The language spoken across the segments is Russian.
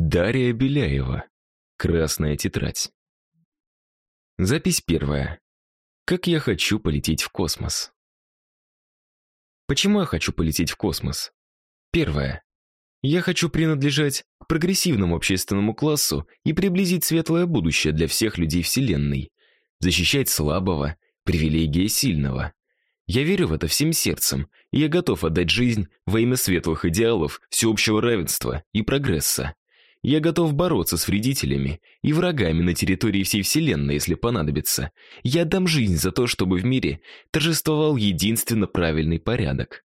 Дарья Беляева. Красная тетрадь. Запись первая. Как я хочу полететь в космос. Почему я хочу полететь в космос? Первое. Я хочу принадлежать к прогрессивному общественному классу и приблизить светлое будущее для всех людей Вселенной. Защищать слабого, привилегия сильного. Я верю в это всем сердцем, и я готов отдать жизнь во имя светлых идеалов всеобщего равенства и прогресса. Я готов бороться с вредителями и врагами на территории всей Вселенной, если понадобится. Я отдам жизнь за то, чтобы в мире торжествовал единственно правильный порядок.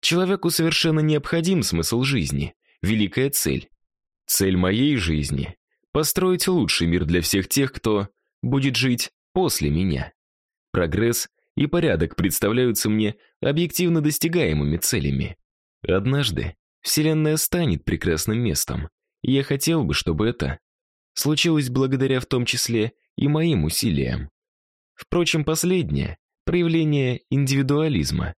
Человеку совершенно необходим смысл жизни, великая цель. Цель моей жизни — построить лучший мир для всех тех, кто будет жить после меня. Прогресс и порядок представляются мне объективно достигаемыми целями. Однажды Вселенная станет прекрасным местом, и я хотел бы, чтобы это случилось благодаря в том числе и моим усилиям. Впрочем, последнее — проявление индивидуализма.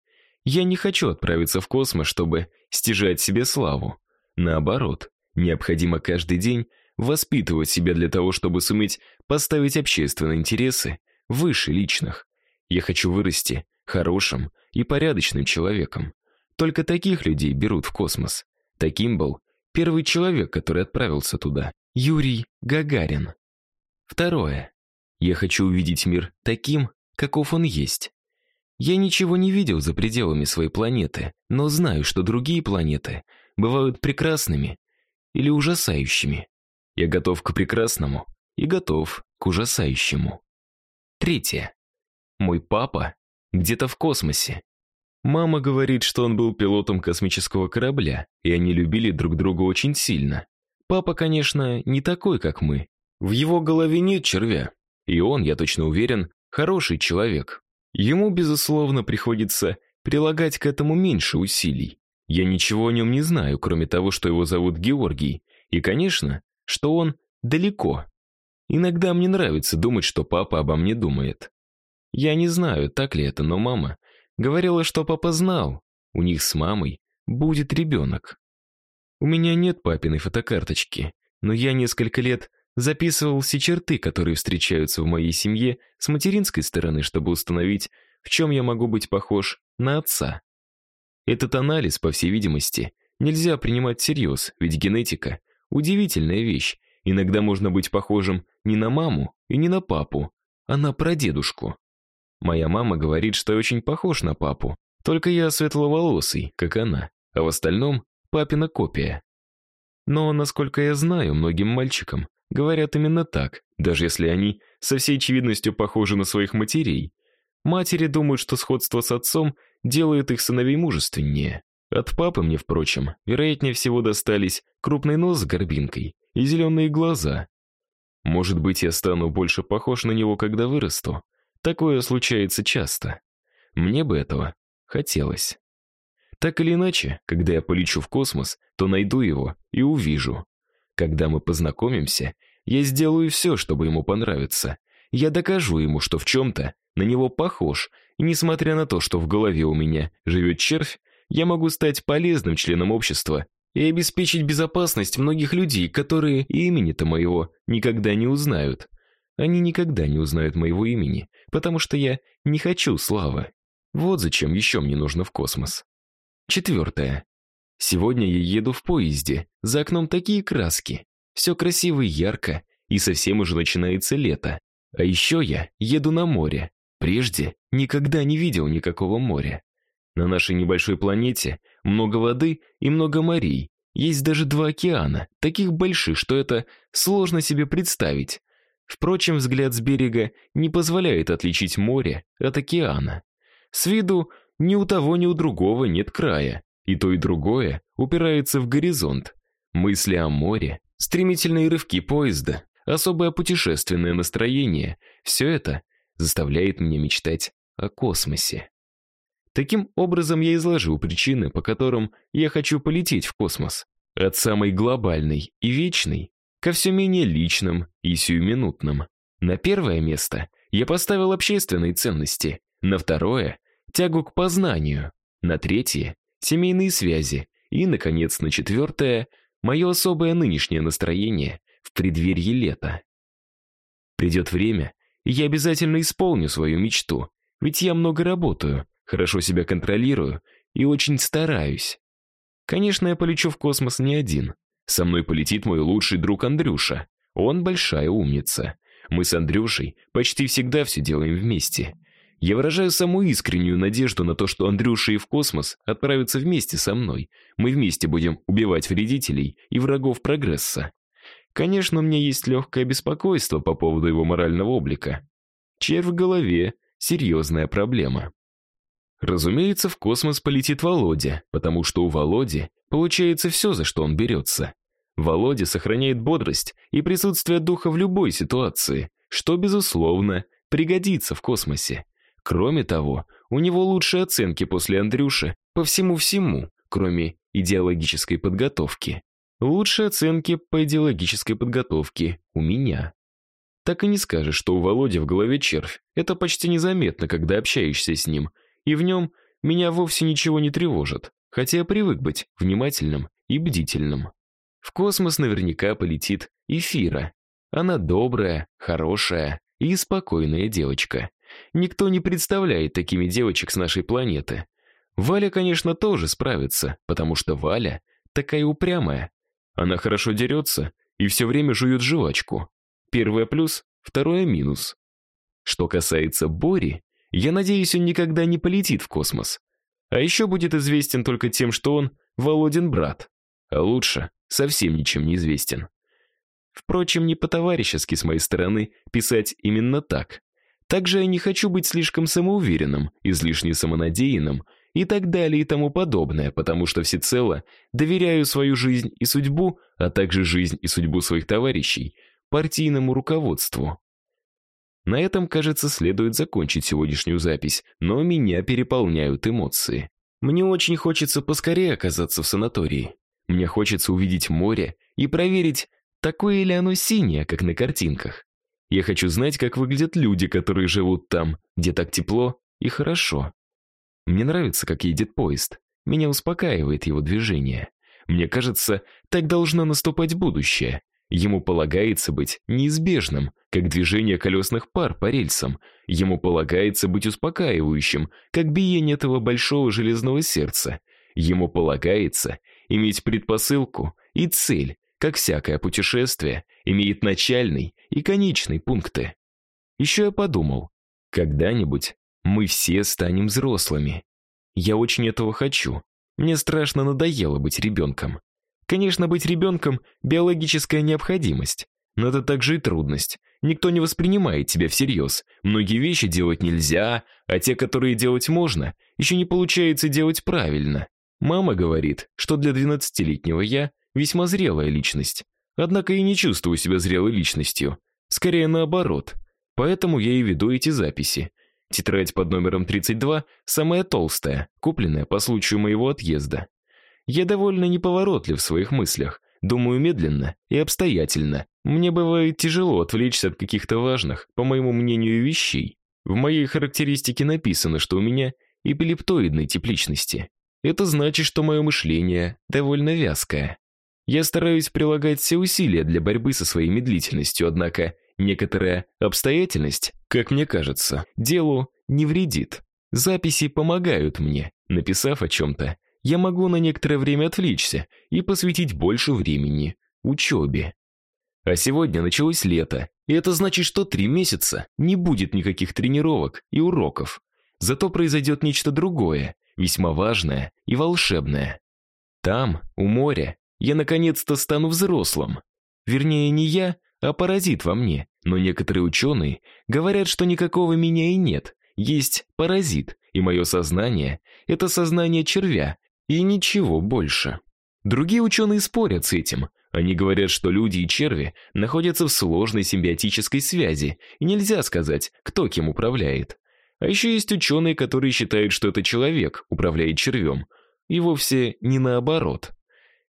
Я не хочу отправиться в космос, чтобы стяжать себе славу. Наоборот, необходимо каждый день воспитывать себя для того, чтобы суметь поставить общественные интересы выше личных. Я хочу вырасти хорошим и порядочным человеком. Только таких людей берут в космос. Таким был Первый человек, который отправился туда Юрий Гагарин. Второе. Я хочу увидеть мир таким, каков он есть. Я ничего не видел за пределами своей планеты, но знаю, что другие планеты бывают прекрасными или ужасающими. Я готов к прекрасному и готов к ужасающему. Третье. Мой папа где-то в космосе. Мама говорит, что он был пилотом космического корабля, и они любили друг друга очень сильно. Папа, конечно, не такой, как мы. В его голове нет червя. И он, я точно уверен, хороший человек. Ему, безусловно, приходится прилагать к этому меньше усилий. Я ничего о нем не знаю, кроме того, что его зовут Георгий, и, конечно, что он далеко. Иногда мне нравится думать, что папа обо мне думает. Я не знаю, так ли это, но мама Говорила, что папа знал, у них с мамой будет ребенок. У меня нет папиной фотокарточки, но я несколько лет записывал все черты, которые встречаются в моей семье с материнской стороны, чтобы установить, в чем я могу быть похож на отца. Этот анализ, по всей видимости, нельзя принимать всерьез, ведь генетика — удивительная вещь. Иногда можно быть похожим не на маму и не на папу, а на прадедушку. Моя мама говорит, что я очень похож на папу, только я светловолосый, как она, а в остальном папина копия. Но, насколько я знаю, многим мальчикам говорят именно так, даже если они со всей очевидностью похожи на своих матерей. Матери думают, что сходство с отцом делает их сыновей мужественнее. От папы мне, впрочем, вероятнее всего достались крупный нос с горбинкой и зеленые глаза. Может быть, я стану больше похож на него, когда вырасту. Такое случается часто. Мне бы этого хотелось. Так или иначе, когда я полечу в космос, то найду его и увижу. Когда мы познакомимся, я сделаю все, чтобы ему понравиться. Я докажу ему, что в чем-то на него похож, и несмотря на то, что в голове у меня живет червь, я могу стать полезным членом общества и обеспечить безопасность многих людей, которые имени-то моего никогда не узнают. Они никогда не узнают моего имени, потому что я не хочу славы. Вот зачем еще мне нужно в космос. Четвертое. Сегодня я еду в поезде, за окном такие краски. Все красиво и ярко, и совсем уже начинается лето. А еще я еду на море. Прежде никогда не видел никакого моря. На нашей небольшой планете много воды и много морей. Есть даже два океана, таких больших, что это сложно себе представить. Впрочем, взгляд с берега не позволяет отличить море от океана. С виду ни у того, ни у другого нет края, и то и другое упирается в горизонт. Мысли о море, стремительные рывки поезда, особое путешественное настроение — все это заставляет меня мечтать о космосе. Таким образом, я изложил причины, по которым я хочу полететь в космос. От самой глобальной и вечной ко все менее личным и сиюминутным. На первое место я поставил общественные ценности, на второе — тягу к познанию, на третье — семейные связи и, наконец, на четвертое — мое особое нынешнее настроение в преддверии лета. Придет время, и я обязательно исполню свою мечту, ведь я много работаю, хорошо себя контролирую и очень стараюсь. Конечно, я полечу в космос не один. Со мной полетит мой лучший друг Андрюша. Он большая умница. Мы с Андрюшей почти всегда все делаем вместе. Я выражаю самую искреннюю надежду на то, что Андрюша и в космос отправятся вместе со мной. Мы вместе будем убивать вредителей и врагов прогресса. Конечно, у меня есть легкое беспокойство по поводу его морального облика. Червь в голове — серьезная проблема. Разумеется, в космос полетит Володя, потому что у Володи получается все, за что он берется. Володя сохраняет бодрость и присутствие духа в любой ситуации, что, безусловно, пригодится в космосе. Кроме того, у него лучшие оценки после Андрюши по всему-всему, кроме идеологической подготовки. Лучшие оценки по идеологической подготовке у меня. Так и не скажешь, что у Володи в голове червь. Это почти незаметно, когда общаешься с ним, и в нем меня вовсе ничего не тревожит, хотя я привык быть внимательным и бдительным. В космос наверняка полетит Эфира. Она добрая, хорошая и спокойная девочка. Никто не представляет такими девочек с нашей планеты. Валя, конечно, тоже справится, потому что Валя такая упрямая. Она хорошо дерется и все время жует жвачку. Первое плюс, второе минус. Что касается Бори, я надеюсь, он никогда не полетит в космос. А еще будет известен только тем, что он Володин брат. А лучше совсем ничем не известен. Впрочем, не по-товарищески с моей стороны писать именно так. Также я не хочу быть слишком самоуверенным, излишне самонадеянным и так далее и тому подобное, потому что всецело доверяю свою жизнь и судьбу, а также жизнь и судьбу своих товарищей партийному руководству. На этом, кажется, следует закончить сегодняшнюю запись, но меня переполняют эмоции. Мне очень хочется поскорее оказаться в санатории. Мне хочется увидеть море и проверить, такое ли оно синее, как на картинках. Я хочу знать, как выглядят люди, которые живут там, где так тепло и хорошо. Мне нравится, как едет поезд. Меня успокаивает его движение. Мне кажется, так должно наступать будущее. Ему полагается быть неизбежным, как движение колесных пар по рельсам. Ему полагается быть успокаивающим, как биение этого большого железного сердца. Ему полагается иметь предпосылку и цель, как всякое путешествие, имеет начальный и конечный пункты. Еще я подумал, когда-нибудь мы все станем взрослыми. Я очень этого хочу. Мне страшно надоело быть ребенком. Конечно, быть ребенком – биологическая необходимость, но это также и трудность. Никто не воспринимает тебя всерьез. Многие вещи делать нельзя, а те, которые делать можно, еще не получается делать правильно. Мама говорит, что для 12-летнего я весьма зрелая личность. Однако я не чувствую себя зрелой личностью. Скорее наоборот. Поэтому я и веду эти записи. Тетрадь под номером 32 самая толстая, купленная по случаю моего отъезда. Я довольно неповоротлив в своих мыслях, думаю медленно и обстоятельно. Мне бывает тяжело отвлечься от каких-то важных, по моему мнению, вещей. В моей характеристике написано, что у меня эпилептоидной тип личности. Это значит, что мое мышление довольно вязкое. Я стараюсь прилагать все усилия для борьбы со своей медлительностью, однако некоторая обстоятельность, как мне кажется, делу не вредит. Записи помогают мне. Написав о чем-то, я могу на некоторое время отвлечься и посвятить больше времени учебе. А сегодня началось лето, и это значит, что три месяца не будет никаких тренировок и уроков. Зато произойдет нечто другое, весьма важное и волшебное. Там, у моря, я наконец-то стану взрослым. Вернее, не я, а паразит во мне. Но некоторые ученые говорят, что никакого меня и нет. Есть паразит, и мое сознание — это сознание червя, и ничего больше. Другие ученые спорят с этим. Они говорят, что люди и черви находятся в сложной симбиотической связи, и нельзя сказать, кто кем управляет. А еще есть ученые, которые считают, что это человек управляет червем, и вовсе не наоборот.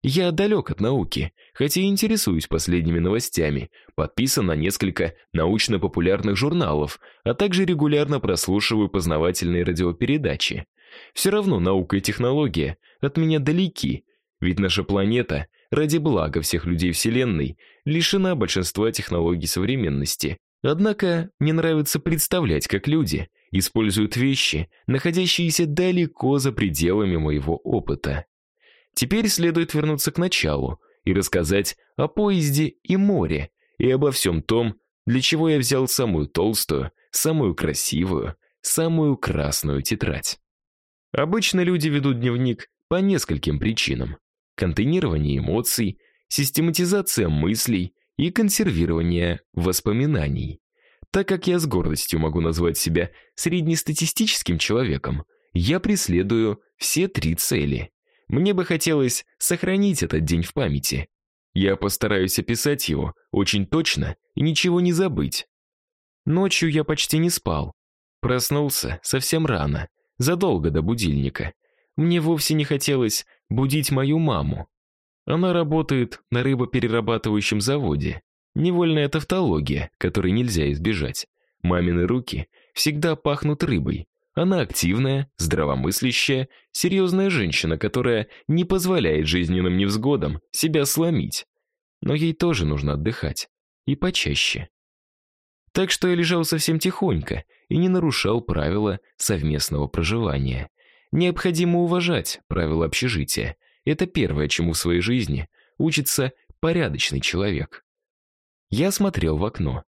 Я далек от науки, хотя и интересуюсь последними новостями, подписан на несколько научно-популярных журналов, а также регулярно прослушиваю познавательные радиопередачи. Все равно наука и технология от меня далеки. Ведь наша планета, ради блага всех людей Вселенной, лишена большинства технологий современности. Однако мне нравится представлять, как люди используют вещи, находящиеся далеко за пределами моего опыта. Теперь следует вернуться к началу и рассказать о поезде и море, и обо всем том, для чего я взял самую толстую, самую красивую, самую красную тетрадь. Обычно люди ведут дневник по нескольким причинам: контейнирование эмоций, систематизация мыслей и консервирование воспоминаний. Так как я с гордостью могу назвать себя среднестатистическим человеком, я преследую все три цели. Мне бы хотелось сохранить этот день в памяти. Я постараюсь описать его очень точно и ничего не забыть. Ночью я почти не спал. Проснулся совсем рано, задолго до будильника. Мне вовсе не хотелось будить мою маму. Она работает на рыбоперерабатывающем заводе. Невольная тавтология, которой нельзя избежать. Мамины руки всегда пахнут рыбой. Она активная, здравомыслящая, серьезная женщина, которая не позволяет жизненным невзгодам себя сломить. Но ей тоже нужно отдыхать. И почаще. Так что я лежал совсем тихонько и не нарушал правила совместного проживания. Необходимо уважать правила общежития. Это первое, чему в своей жизни учится порядочный человек. Я смотрел в окно.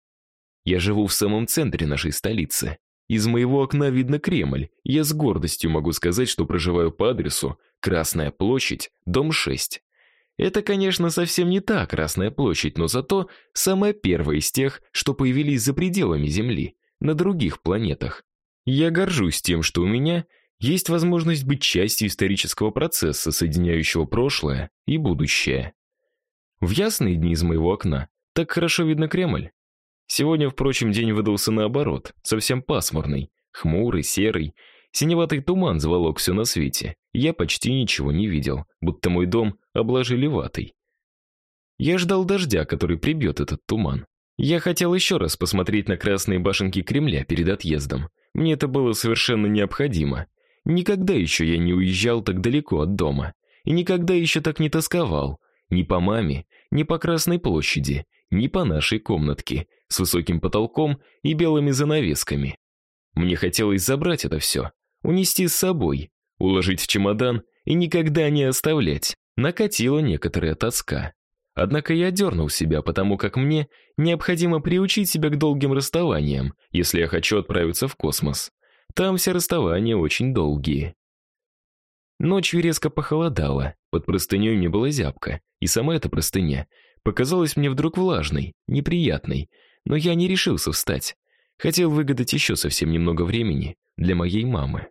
Я живу в самом центре нашей столицы. Из моего окна видно Кремль. Я с гордостью могу сказать, что проживаю по адресу Красная площадь, дом 6. Это, конечно, совсем не та Красная площадь, но зато самая первая из тех, что появились за пределами Земли, на других планетах. Я горжусь тем, что у меня есть возможность быть частью исторического процесса, соединяющего прошлое и будущее. В ясные дни из моего окна так хорошо видно Кремль. Сегодня, впрочем, день выдался наоборот, совсем пасмурный, хмурый, серый, синеватый туман заволок все на свете. Я почти ничего не видел, будто мой дом обложили ватой. Я ждал дождя, который прибьет этот туман. Я хотел еще раз посмотреть на красные башенки Кремля перед отъездом. Мне это было совершенно необходимо. Никогда еще я не уезжал так далеко от дома. И никогда еще так не тосковал. Ни по маме, ни по Красной площади, ни по нашей комнатке с высоким потолком и белыми занавесками. Мне хотелось забрать это все, унести с собой, уложить в чемодан и никогда не оставлять. Накатила некоторая тоска. Однако я дернул себя, потому как мне необходимо приучить себя к долгим расставаниям, если я хочу отправиться в космос. Там все расставания очень долгие. Ночью резко похолодало, под простыней не было зябко, и сама эта простыня показалась мне вдруг влажной, неприятной, но я не решился встать. Хотел выгадать еще совсем немного времени для моей мамы.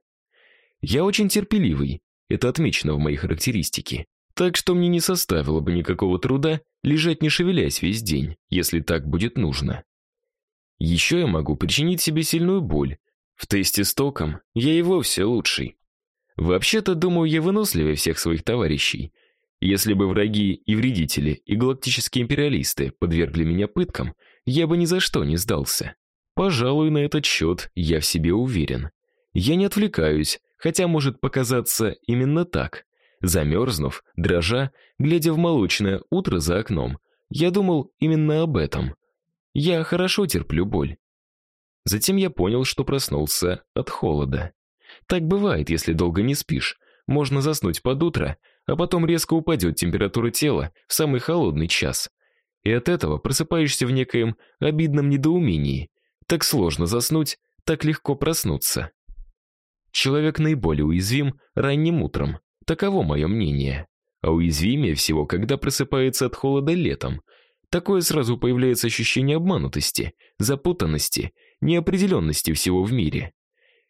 Я очень терпеливый, это отмечено в моей характеристике. Так что мне не составило бы никакого труда лежать не шевелясь весь день, если так будет нужно. Еще я могу причинить себе сильную боль. В тесте с током я и вовсе лучший. Вообще-то, думаю, я выносливее всех своих товарищей. Если бы враги и вредители, и галактические империалисты подвергли меня пыткам, я бы ни за что не сдался. Пожалуй, на этот счет я в себе уверен. Я не отвлекаюсь, хотя может показаться именно так. Замерзнув, дрожа, глядя в молочное утро за окном, я думал именно об этом. Я хорошо терплю боль. Затем я понял, что проснулся от холода. Так бывает, если долго не спишь. Можно заснуть под утро, а потом резко упадет температура тела в самый холодный час. И от этого просыпаешься в некоем обидном недоумении. Так сложно заснуть, так легко проснуться. Человек наиболее уязвим ранним утром. Таково мое мнение. А уязвимее всего, когда просыпается от холода летом. Такое сразу появляется ощущение обманутости, запутанности, неопределенности всего в мире.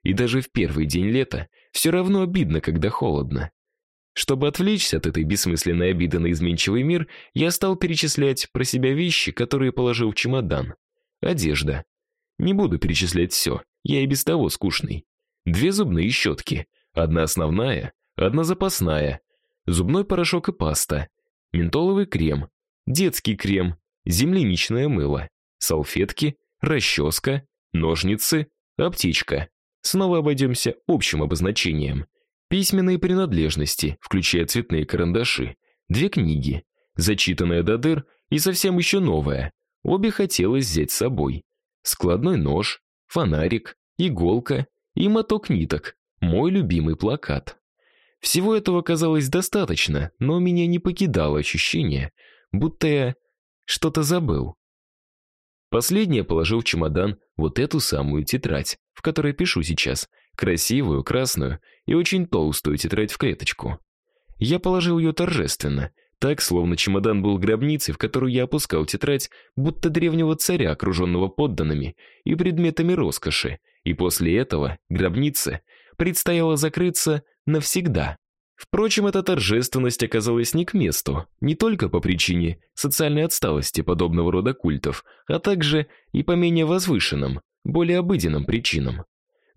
И даже в первый день лета все равно обидно, когда холодно. Чтобы отвлечься от этой бессмысленной обиды на изменчивый мир, я стал перечислять про себя вещи, которые положил в чемодан. Одежда. Не буду перечислять все, я и без того скучный. Две зубные щетки, одна основная, одна запасная, зубной порошок и паста, ментоловый крем, детский крем, земляничное мыло, салфетки, расческа, ножницы, аптечка. Снова обойдемся общим обозначением. письменные принадлежности, включая цветные карандаши, две книги, зачитанная до дыр и совсем еще новая. Обе хотелось взять с собой. Складной нож, фонарик, иголка и моток ниток. Мой любимый плакат. Всего этого казалось достаточно, но меня не покидало ощущение, будто я что-то забыл. Последнее положил в чемодан вот эту самую тетрадь, в которой пишу сейчас, красивую, красную и очень толстую тетрадь в клеточку. Я положил ее торжественно, так, словно чемодан был гробницей, в которую я опускал тетрадь, будто древнего царя, окруженного подданными и предметами роскоши, и после этого гробнице предстояло закрыться навсегда. Впрочем, эта торжественность оказалась не к месту, не только по причине социальной отсталости подобного рода культов, а также и по менее возвышенным, более обыденным причинам.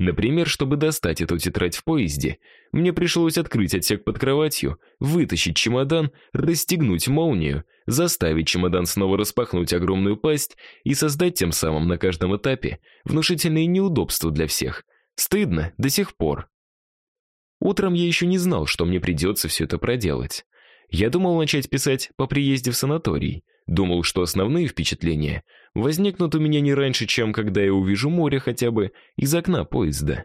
Например, чтобы достать эту тетрадь в поезде, мне пришлось открыть отсек под кроватью, вытащить чемодан, расстегнуть молнию, заставить чемодан снова распахнуть огромную пасть и создать тем самым на каждом этапе внушительные неудобства для всех. Стыдно до сих пор. Утром я еще не знал, что мне придется все это проделать. Я думал начать писать по приезде в санаторий. Думал, что основные впечатления возникнут у меня не раньше, чем когда я увижу море хотя бы из окна поезда.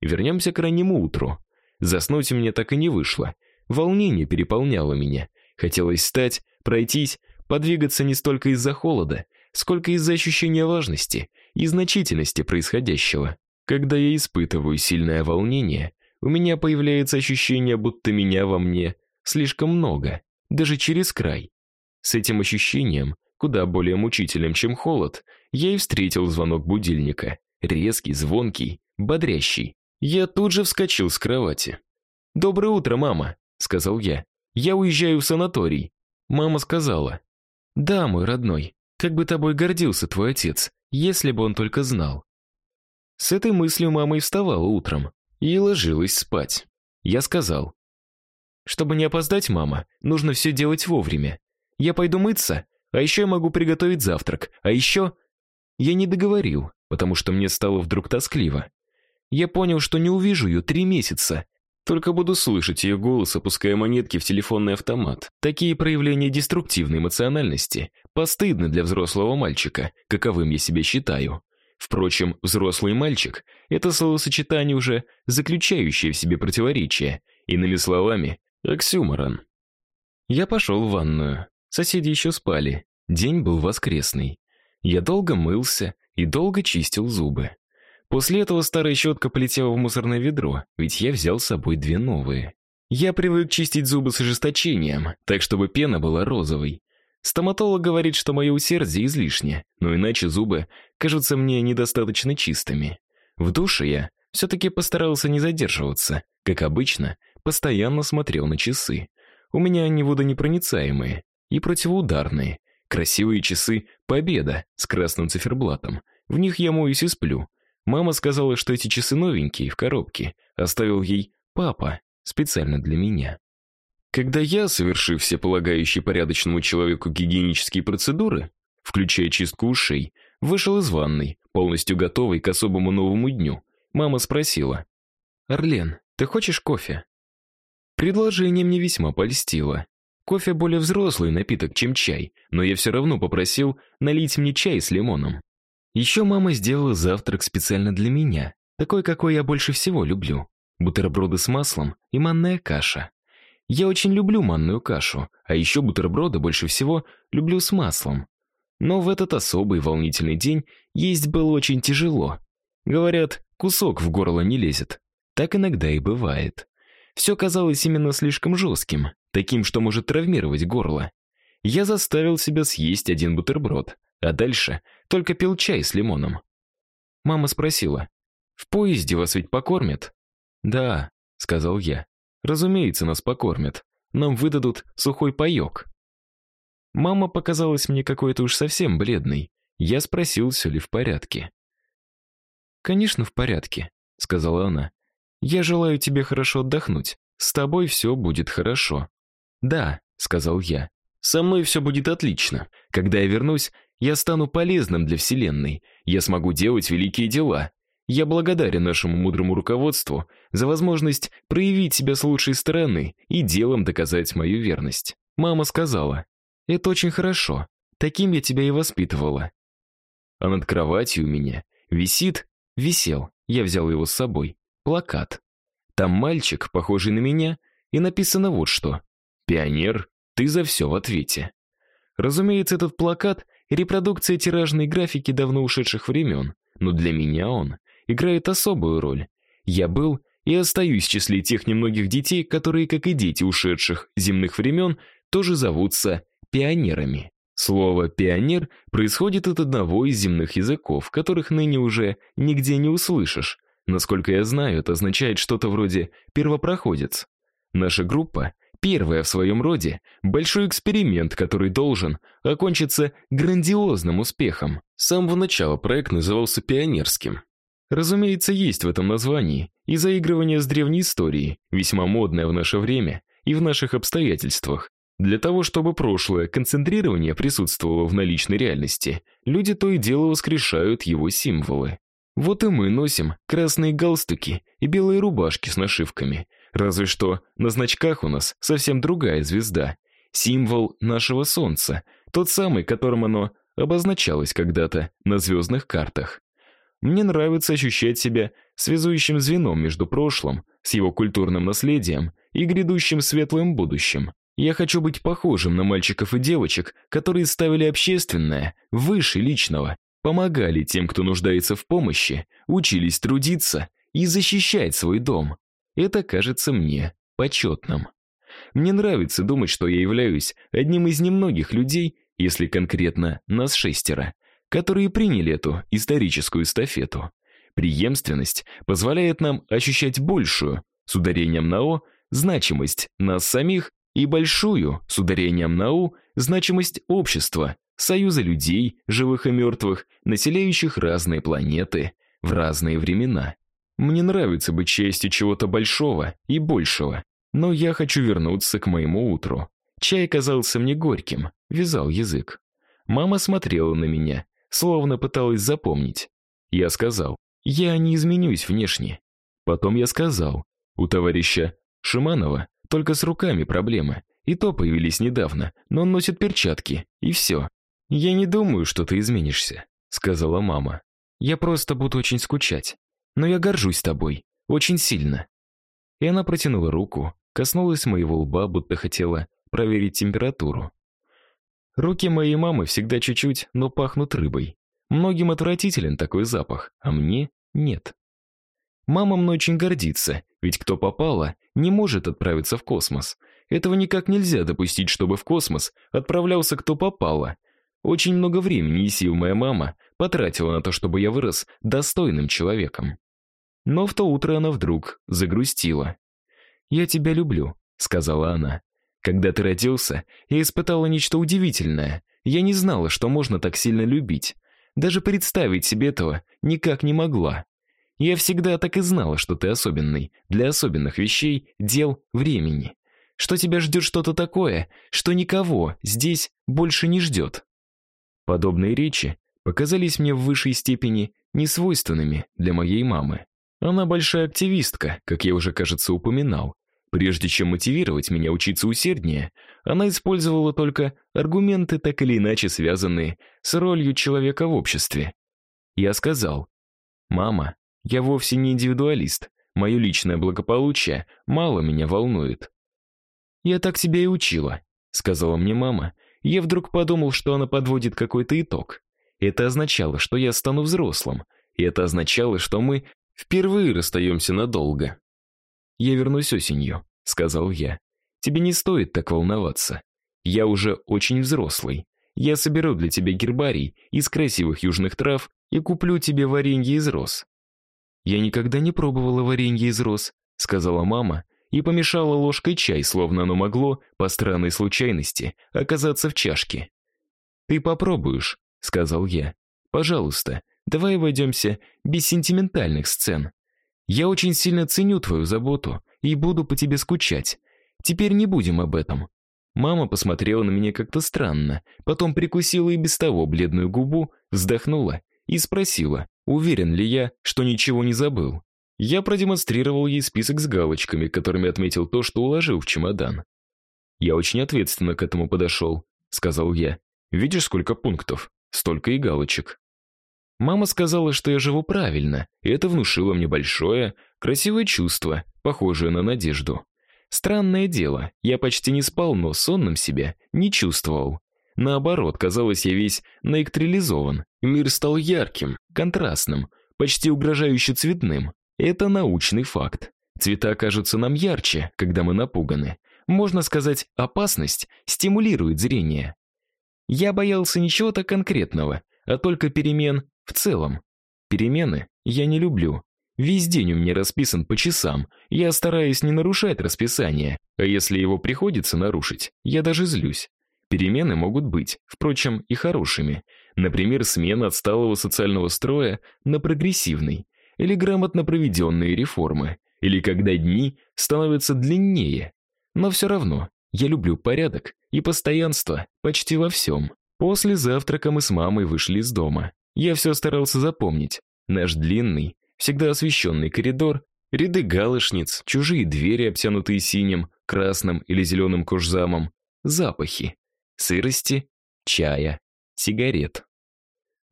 Вернемся к раннему утру. Заснуть меня так и не вышло. Волнение переполняло меня. Хотелось встать, пройтись, подвигаться не столько из-за холода, сколько из-за ощущения важности и значительности происходящего. Когда я испытываю сильное волнение, у меня появляется ощущение, будто меня во мне слишком много, даже через край. С этим ощущением, куда более мучительным, чем холод, я и встретил звонок будильника. Резкий, звонкий, бодрящий. Я тут же вскочил с кровати. «Доброе утро, мама», — сказал я. «Я уезжаю в санаторий». Мама сказала. «Да, мой родной, как бы тобой гордился твой отец, если бы он только знал». С этой мыслью мама и вставала утром и ложилась спать. Я сказал. «Чтобы не опоздать, мама, нужно все делать вовремя. Я пойду мыться, а еще я могу приготовить завтрак, а еще...» Я не договорил, потому что мне стало вдруг тоскливо. Я понял, что не увижу ее три месяца. Только буду слышать ее голос, опуская монетки в телефонный автомат. Такие проявления деструктивной эмоциональности постыдны для взрослого мальчика, каковым я себя считаю. Впрочем, взрослый мальчик — это словосочетание уже заключающее в себе противоречие, иными словами, оксюморон. Я пошел в ванную. Соседи еще спали. День был воскресный. Я долго мылся и долго чистил зубы. После этого старая щетка полетела в мусорное ведро, ведь я взял с собой две новые. Я привык чистить зубы с ожесточением, так чтобы пена была розовой. Стоматолог говорит, что мое усердие излишне, но иначе зубы кажутся мне недостаточно чистыми. В душе я все-таки постарался не задерживаться. Как обычно, постоянно смотрел на часы. У меня они водонепроницаемые и противоударные. Красивые часы «Победа» с красным циферблатом. В них я моюсь и сплю. Мама сказала, что эти часы новенькие, в коробке. Оставил ей папа, специально для меня. Когда я, совершив все полагающие порядочному человеку гигиенические процедуры, включая чистку ушей, вышел из ванной, полностью готовый к особому новому дню, мама спросила: "Орлен, ты хочешь кофе?" Предложение мне весьма польстило. Кофе более взрослый напиток, чем чай, но я все равно попросил налить мне чай с лимоном. Еще мама сделала завтрак специально для меня, такой, какой я больше всего люблю: бутерброды с маслом и манная каша. Я очень люблю манную кашу, а еще бутерброды больше всего люблю с маслом. Но в этот особый волнительный день есть было очень тяжело. Говорят, кусок в горло не лезет. Так иногда и бывает. Все казалось именно слишком жестким, таким, что может травмировать горло. Я заставил себя съесть один бутерброд, а дальше только пил чай с лимоном. Мама спросила: "В поезде вас ведь покормят?" "Да", сказал я. Разумеется, нас покормят. Нам выдадут сухой паёк. Мама показалась мне какой-то уж совсем бледной. Я спросил, все ли в порядке. «Конечно, в порядке», — сказала она. «Я желаю тебе хорошо отдохнуть. С тобой все будет хорошо». «Да», — сказал я. «Со мной все будет отлично. Когда я вернусь, я стану полезным для Вселенной. Я смогу делать великие дела. Я благодарен нашему мудрому руководству за возможность проявить себя с лучшей стороны и делом доказать мою верность. Мама сказала: "Это очень хорошо. Таким я тебя и воспитывала". А над кроватью у меня висит, висел. Я взял его с собой. Плакат. Там мальчик, похожий на меня, и написано вот что: "Пионер, ты за все в ответе". Разумеется, этот плакат репродукция тиражной графики давно ушедших времен, но для меня он играет особую роль. Я был и остаюсь в числе тех немногих детей, которые, как и дети ушедших земных времен, тоже зовутся пионерами. Слово пионер происходит от одного из земных языков, которых ныне уже нигде не услышишь. Насколько я знаю, это означает что-то вроде первопроходец. Наша группа первая в своем роде, большой эксперимент, который должен окончиться грандиозным успехом. С самого начала проект назывался пионерским. Разумеется, есть в этом названии и заигрывание с древней историей, весьма модное в наше время и в наших обстоятельствах. Для того, чтобы прошлое концентрирование присутствовало в наличной реальности, люди то и дело воскрешают его символы. Вот и мы носим красные галстуки и белые рубашки с нашивками. Разве что на значках у нас совсем другая звезда, символ нашего солнца, тот самый, которым оно обозначалось когда-то на звездных картах. Мне нравится ощущать себя связующим звеном между прошлым, с его культурным наследием, и грядущим светлым будущим. Я хочу быть похожим на мальчиков и девочек, которые ставили общественное выше личного, помогали тем, кто нуждается в помощи, учились трудиться и защищать свой дом. Это кажется мне почетным. Мне нравится думать, что я являюсь одним из немногих людей, если конкретно нас шестеро, которые приняли эту историческую эстафету. Преемственность позволяет нам ощущать большую, с ударением на «о», значимость нас самих и большую, с ударением на «у», значимость общества, союза людей, живых и мертвых, населяющих разные планеты в разные времена. Мне нравится быть частью чего-то большого и большего, но я хочу вернуться к моему утру. Чай казался мне горьким, вязал язык. Мама смотрела на меня, словно пыталась запомнить. Я сказал: "Я не изменюсь внешне". Потом я сказал: "У товарища Шиманова только с руками проблемы, и то появились недавно, но он носит перчатки, и все. Я не думаю, что ты изменишься", сказала мама. "Я просто буду очень скучать. Но я горжусь тобой, очень сильно". И она протянула руку, коснулась моего лба, будто хотела проверить температуру. Руки моей мамы всегда чуть-чуть, но пахнут рыбой. Многим отвратителен такой запах, а мне нет. Мама мной очень гордится, ведь кто попало, не может отправиться в космос. Этого никак нельзя допустить, чтобы в космос отправлялся кто попало. Очень много времени и сил моя мама потратила на то, чтобы я вырос достойным человеком. Но в то утро она вдруг загрустила. "Я тебя люблю", сказала она. Когда ты родился, я испытала нечто удивительное. Я не знала, что можно так сильно любить. Даже представить себе этого никак не могла. Я всегда так и знала, что ты особенный, для особенных вещей, дел, времени. Что тебя ждет что-то такое, что никого здесь больше не ждет. Подобные речи показались мне в высшей степени несвойственными для моей мамы. Она большая активистка, как я уже, кажется, упоминал, Прежде чем мотивировать меня учиться усерднее, она использовала только аргументы, так или иначе связанные с ролью человека в обществе. Я сказал: "Мама, я вовсе не индивидуалист. Мое личное благополучие мало меня волнует". "Я так тебя и учила", сказала мне мама. Я вдруг подумал, что она подводит какой-то итог. Это означало, что я стану взрослым, и это означало, что мы впервые расстаемся надолго. Я вернусь осенью, сказал я. Тебе не стоит так волноваться. Я уже очень взрослый. Я соберу для тебя гербарий из красивых южных трав и куплю тебе варенье из роз. Я никогда не пробовала варенье из роз, сказала мама и помешала ложкой чай, словно оно могло по странной случайности оказаться в чашке. Ты попробуешь, сказал я. Пожалуйста, давай обойдемся без сентиментальных сцен. Я очень сильно ценю твою заботу и буду по тебе скучать. Теперь не будем об этом. Мама посмотрела на меня как-то странно, потом прикусила и без того бледную губу, вздохнула и спросила: уверен ли я, что ничего не забыл. Я продемонстрировал ей список с галочками, которыми отметил то, что уложил в чемодан. «Я очень ответственно к этому подошел», — сказал я. «Видишь, сколько пунктов? Столько и галочек». Мама сказала, что я живу правильно, и это внушило мне большое, красивое чувство, похожее на надежду. Странное дело, я почти не спал, но сонным себя не чувствовал. Наоборот, казалось, я весь наэлектролизован. Мир стал ярким, контрастным, почти угрожающе цветным. Это научный факт. Цвета кажутся нам ярче, когда мы напуганы. Можно сказать, опасность стимулирует зрение. Я боялся не чего-то конкретного, а только перемен в целом. Перемены я не люблю. Весь день у меня расписан по часам. Я стараюсь не нарушать расписание, а если его приходится нарушить, я даже злюсь. Перемены могут быть, впрочем, и хорошими. Например, смена отсталого социального строя на прогрессивный, или грамотно проведенные реформы, или когда дни становятся длиннее. Но все равно я люблю порядок и постоянство почти во всем. После завтрака мы с мамой вышли из дома. Я все старался запомнить. Наш длинный, всегда освещенный коридор, ряды галошниц, чужие двери, обтянутые синим, красным или зеленым кожзамом, запахи, сырости, чая, сигарет.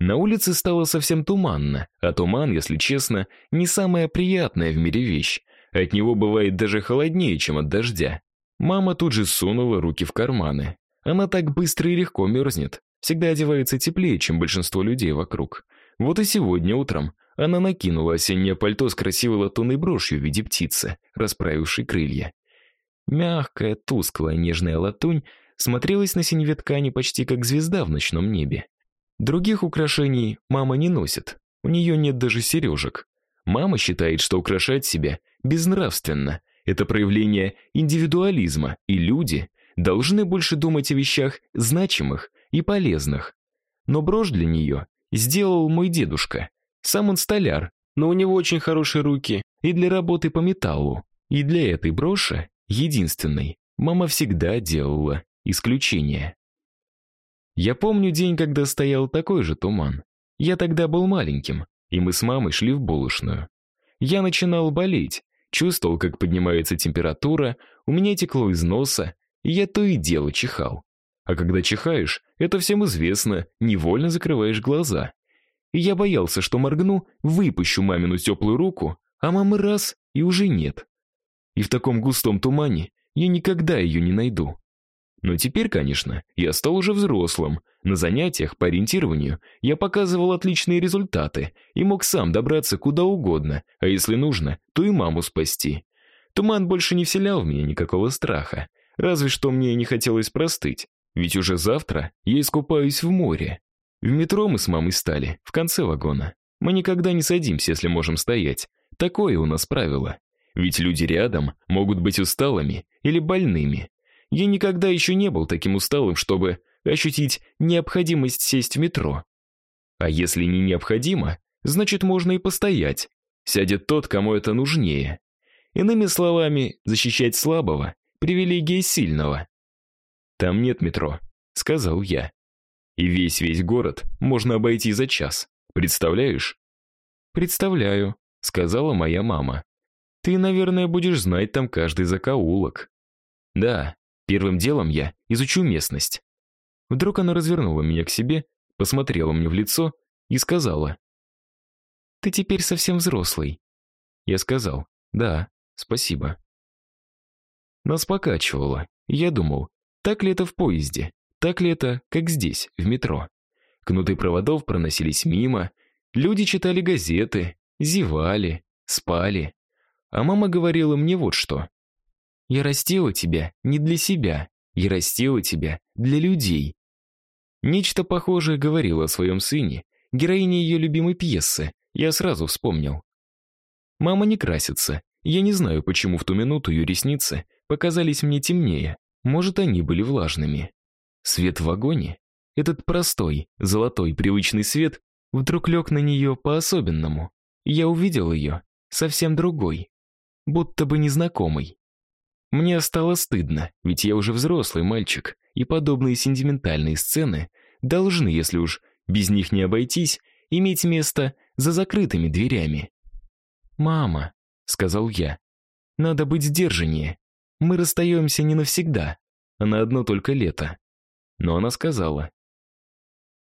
На улице стало совсем туманно, а туман, если честно, не самая приятная в мире вещь. От него бывает даже холоднее, чем от дождя. Мама тут же сунула руки в карманы. Она так быстро и легко мерзнет, всегда одевается теплее, чем большинство людей вокруг. Вот и сегодня утром она накинула осеннее пальто с красивой латунной брошью в виде птицы, расправившей крылья. Мягкая, тусклая, нежная латунь смотрелась на синеве ткани почти как звезда в ночном небе. Других украшений мама не носит. У нее нет даже сережек. Мама считает, что украшать себя безнравственно. Это проявление индивидуализма, и люди должны больше думать о вещах значимых и полезных. Но брошь для нее сделал мой дедушка. Сам он столяр, но у него очень хорошие руки и для работы по металлу. И для этой броши, единственной, мама всегда делала исключение. Я помню день, когда стоял такой же туман. Я тогда был маленьким, и мы с мамой шли в булочную. Я начинал болеть, чувствовал, как поднимается температура, у меня текло из носа, и я то и дело чихал. А когда чихаешь, это всем известно, невольно закрываешь глаза. И я боялся, что моргну, выпущу мамину теплую руку, а мамы раз и уже нет. И в таком густом тумане я никогда ее не найду. Но теперь, конечно, я стал уже взрослым. На занятиях по ориентированию я показывал отличные результаты и мог сам добраться куда угодно, а если нужно, то и маму спасти. Туман больше не вселял в меня никакого страха. Разве что мне не хотелось простыть, ведь уже завтра я искупаюсь в море. В метро мы с мамой стали, в конце вагона. Мы никогда не садимся, если можем стоять. Такое у нас правило. Ведь люди рядом могут быть усталыми или больными. Я никогда еще не был таким усталым, чтобы ощутить необходимость сесть в метро. А если не необходимо, значит можно и постоять. Сядет тот, кому это нужнее. Иными словами, защищать слабого привилегия сильного. Там нет метро, сказал я. И весь-весь город можно обойти за час. Представляешь? Представляю, сказала моя мама. Ты, наверное, будешь знать там каждый закоулок. Да, первым делом я изучу местность. Вдруг она развернула меня к себе, посмотрела мне в лицо и сказала: "Ты теперь совсем взрослый". Я сказал: "Да, спасибо". Нас покачивало. Я думал, так ли это в поезде? Так ли это, как здесь, в метро? Кнуты проводов проносились мимо, люди читали газеты, зевали, спали. А мама говорила мне вот что: "Я растила тебя не для себя, я растила тебя для людей". Нечто похожее говорила о своем сыне, героине ее любимой пьесы. Я сразу вспомнил. Мама не красится. Я не знаю, почему в ту минуту ее ресницы показались мне темнее. Может, они были влажными. Свет в вагоне, этот простой, золотой, привычный свет, вдруг лег на нее по-особенному. Я увидел ее, совсем другой, будто бы незнакомый. Мне стало стыдно, ведь я уже взрослый мальчик, и подобные сентиментальные сцены должны, если уж без них не обойтись, иметь место за закрытыми дверями. «Мама», — сказал я, — «надо быть сдержаннее. Мы расстаемся не навсегда, а на одно только лето». Но она сказала,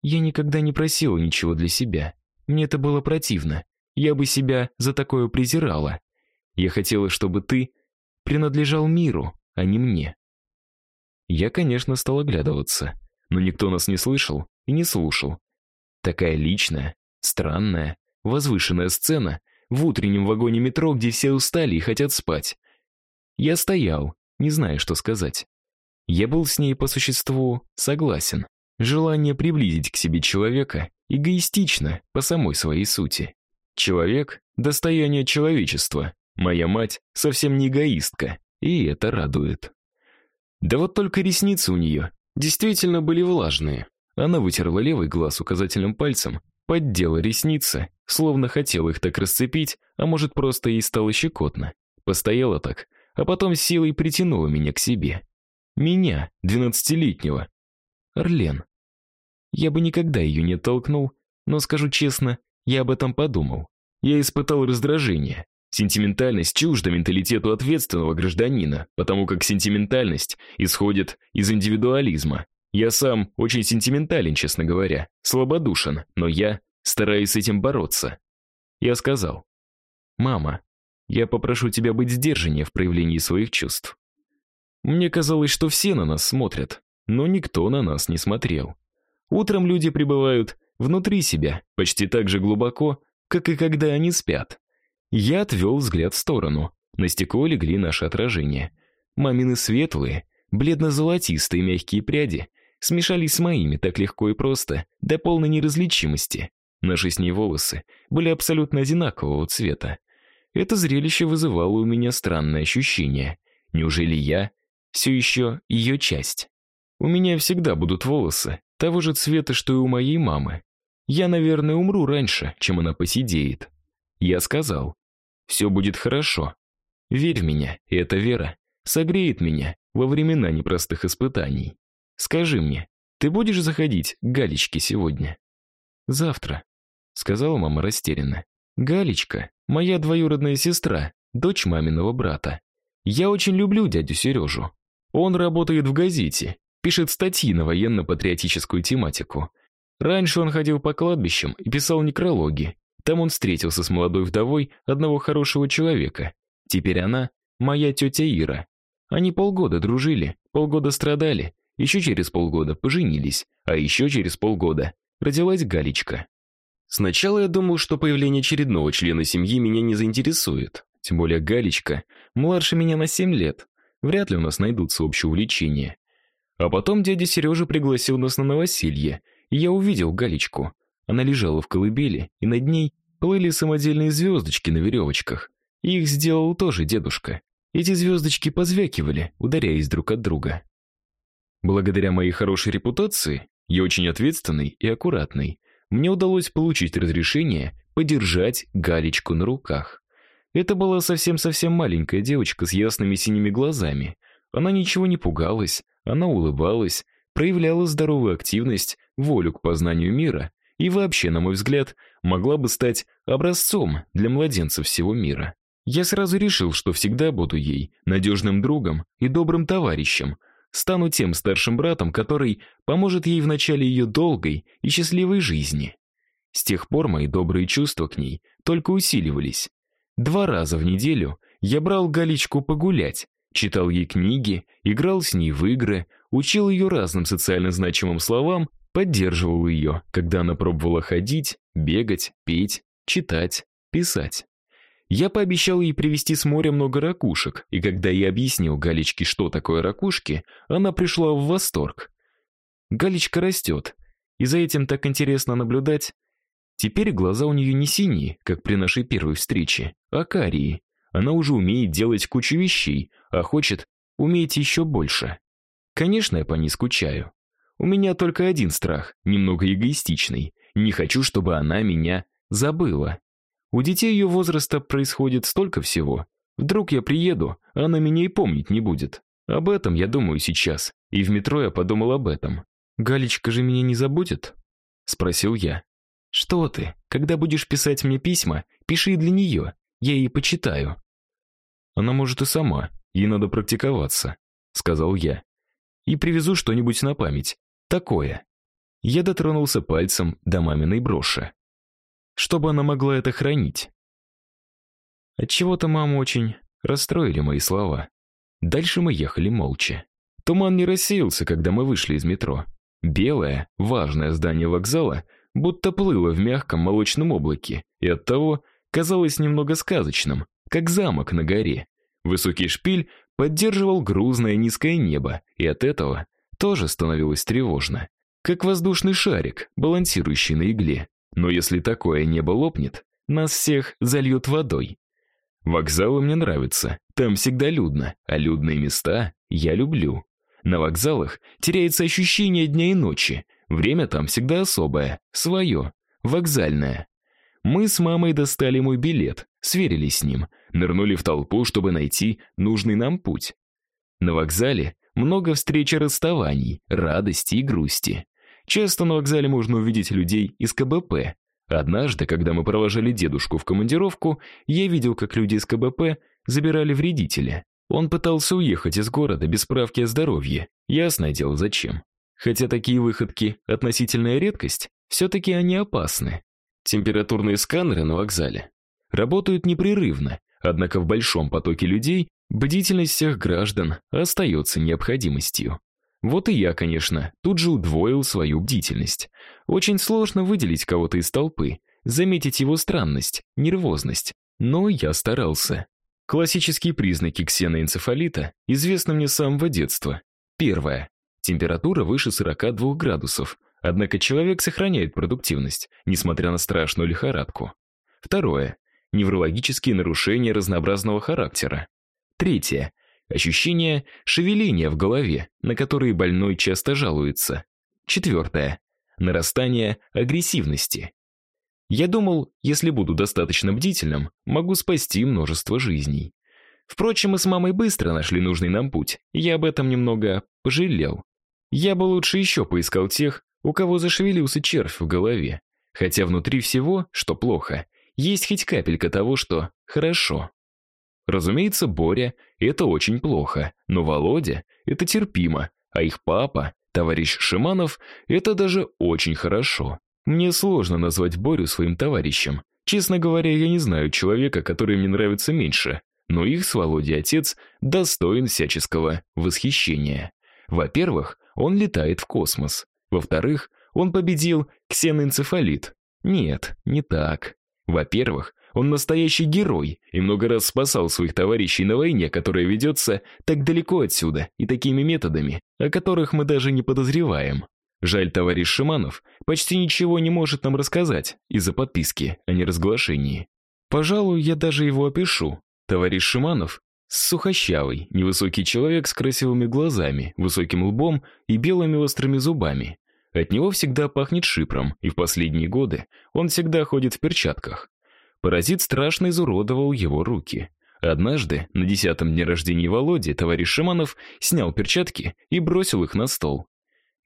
«Я никогда не просила ничего для себя. Мне это было противно. Я бы себя за такое презирала. Я хотела, чтобы ты принадлежал миру, а не мне». Я, конечно, стал оглядываться, но никто нас не слышал и не слушал. Такая личная, странная, возвышенная сцена в утреннем вагоне метро, где все устали и хотят спать. Я стоял, не зная, что сказать. Я был с ней по существу согласен. Желание приблизить к себе человека эгоистично по самой своей сути. Человек — достояние человечества. Моя мать совсем не эгоистка, и это радует. Да вот только ресницы у нее действительно были влажные. Она вытерла левый глаз указательным пальцем, поддела ресницы, словно хотела их так расцепить, а может, просто ей стало щекотно. Постояла так, а потом силой притянула меня к себе. Меня, двенадцатилетнего. Орлен. Я бы никогда ее не толкнул, но, скажу честно, я об этом подумал. Я испытал раздражение. Сентиментальность чужда менталитету ответственного гражданина, потому как сентиментальность исходит из индивидуализма. Я сам очень сентиментален, честно говоря, слабодушен, но я стараюсь с этим бороться. Я сказал, «Мама, я попрошу тебя быть сдержаннее в проявлении своих чувств». Мне казалось, что все на нас смотрят, но никто на нас не смотрел. Утром люди пребывают внутри себя, почти так же глубоко, как и когда они спят. Я отвел взгляд в сторону. На стекло легли наши отражения. Мамины светлые, бледно-золотистые мягкие пряди смешались с моими так легко и просто, до полной неразличимости. Наши с ней волосы были абсолютно одинакового цвета. Это зрелище вызывало у меня странное ощущение. Неужели я все еще ее часть? У меня всегда будут волосы того же цвета, что и у моей мамы. Я, наверное, умру раньше, чем она посидеет. Я сказал, все будет хорошо. Верь в меня, и эта вера согреет меня во времена непростых испытаний. Скажи мне, ты будешь заходить к Галечке сегодня? Завтра, сказала мама растерянно. Галечка, моя двоюродная сестра, дочь маминого брата. Я очень люблю дядю Сережу. Он работает в газете, пишет статьи на военно-патриотическую тематику. Раньше он ходил по кладбищам и писал некрологи. Там он встретился с молодой вдовой одного хорошего человека. Теперь она моя тетя Ира. Они полгода дружили, полгода страдали, еще через полгода поженились, а еще через полгода родилась Галечка. Сначала я думал, что появление очередного члена семьи меня не заинтересует. Тем более Галечка младше меня на 7 лет. Вряд ли у нас найдутся общие увлечения. А потом дядя Сережа пригласил нас на новоселье, и я увидел Галечку. Она лежала в колыбели, и над ней плыли самодельные звездочки на веревочках. И их сделал тоже дедушка. Эти звездочки позвякивали, ударяясь друг от друга. Благодаря моей хорошей репутации, я очень ответственный и аккуратный, мне удалось получить разрешение подержать Галечку на руках. Это была совсем-совсем маленькая девочка с ясными синими глазами. Она ничего не пугалась, она улыбалась, проявляла здоровую активность, волю к познанию мира и вообще, на мой взгляд, могла бы стать образцом для младенцев всего мира. Я сразу решил, что всегда буду ей надежным другом и добрым товарищем, стану тем старшим братом, который поможет ей в начале ее долгой и счастливой жизни. С тех пор мои добрые чувства к ней только усиливались. Два раза в неделю я брал Галичку погулять, читал ей книги, играл с ней в игры, учил ее разным социально значимым словам, поддерживал ее, когда она пробовала ходить, бегать, петь, читать, писать. Я пообещал ей привезти с моря много ракушек, и когда я объяснил Галечке, что такое ракушки, она пришла в восторг. Галечка растет, и за этим так интересно наблюдать. Теперь глаза у нее не синие, как при нашей первой встрече, а карие. Она уже умеет делать кучу вещей, а хочет уметь еще больше. Конечно, я по ней скучаю. У меня только один страх, немного эгоистичный. Не хочу, чтобы она меня забыла. У детей ее возраста происходит столько всего. Вдруг я приеду, а она меня и помнить не будет. Об этом я думаю сейчас, и в метро я подумал об этом. Галечка же меня не забудет? спросил я. Что ты? Когда будешь писать мне письма, пиши для нее. Я ей почитаю. Она может и сама. Ей надо практиковаться, сказал я. И привезу что-нибудь на память. Такое. Я дотронулся пальцем до маминой броши. Чтобы она могла это хранить. От чего-то маму очень расстроили мои слова. Дальше мы ехали молча. Туман не рассеялся, когда мы вышли из метро. Белое, важное здание вокзала будто плыло в мягком молочном облаке и оттого казалось немного сказочным, как замок на горе. Высокий шпиль поддерживал грузное низкое небо, и от этого тоже становилось тревожно, как воздушный шарик, балансирующий на игле. Но если такое небо лопнет, нас всех зальет водой. Вокзалы мне нравятся, там всегда людно, а людные места я люблю. На вокзалах теряется ощущение дня и ночи. Время там всегда особое, свое, вокзальное. Мы с мамой достали мой билет, сверились с ним, нырнули в толпу, чтобы найти нужный нам путь. На вокзале много встреч и расставаний, радости и грусти. Часто на вокзале можно увидеть людей из КБП. Однажды, когда мы провожали дедушку в командировку, я видел, как люди из КБП забирали вредителя. Он пытался уехать из города без справки о здоровье. Ясное дело, зачем. Хотя такие выходки относительная редкость, все таки они опасны. Температурные сканеры на вокзале работают непрерывно, однако в большом потоке людей бдительность всех граждан остается необходимостью. Вот и я, конечно, тут же удвоил свою бдительность. Очень сложно выделить кого-то из толпы, заметить его странность, нервозность, но я старался. Классические признаки ксеноэнцефалита известны мне с самого детства. Первое. Температура выше 42 градусов, однако человек сохраняет продуктивность, несмотря на страшную лихорадку. Второе. Неврологические нарушения разнообразного характера. Третье. Ощущение шевеления в голове, на которые больной часто жалуется. Четвертое. Нарастание агрессивности. Я думал, если буду достаточно бдительным, могу спасти множество жизней. Впрочем, мы с мамой быстро нашли нужный нам путь. Я об этом немного пожалел. Я бы лучше еще поискал тех, у кого зашевелился червь в голове. Хотя внутри всего, что плохо, есть хоть капелька того, что хорошо. Разумеется, Боря это очень плохо, но Володя это терпимо, а их папа, товарищ Шиманов, это даже очень хорошо. Мне сложно назвать Борю своим товарищем. Честно говоря, я не знаю человека, который мне нравится меньше, но их с Володей отец достоин всяческого восхищения. Во-первых, он летает в космос. Во-вторых, он победил ксеноэнцефалит. Нет, не так. Во-первых, он настоящий герой и много раз спасал своих товарищей на войне, которая ведется так далеко отсюда и такими методами, о которых мы даже не подозреваем. Жаль, товарищ Шиманов почти ничего не может нам рассказать из-за подписки о неразглашении. Пожалуй, я даже его опишу. Товарищ Шиманов сухощавый, невысокий человек с красивыми глазами, высоким лбом и белыми острыми зубами. От него всегда пахнет шипром, и в последние годы он всегда ходит в перчатках. Паразит страшно изуродовал его руки. Однажды, на десятом дне рождения Володи, товарищ Шиманов снял перчатки и бросил их на стол.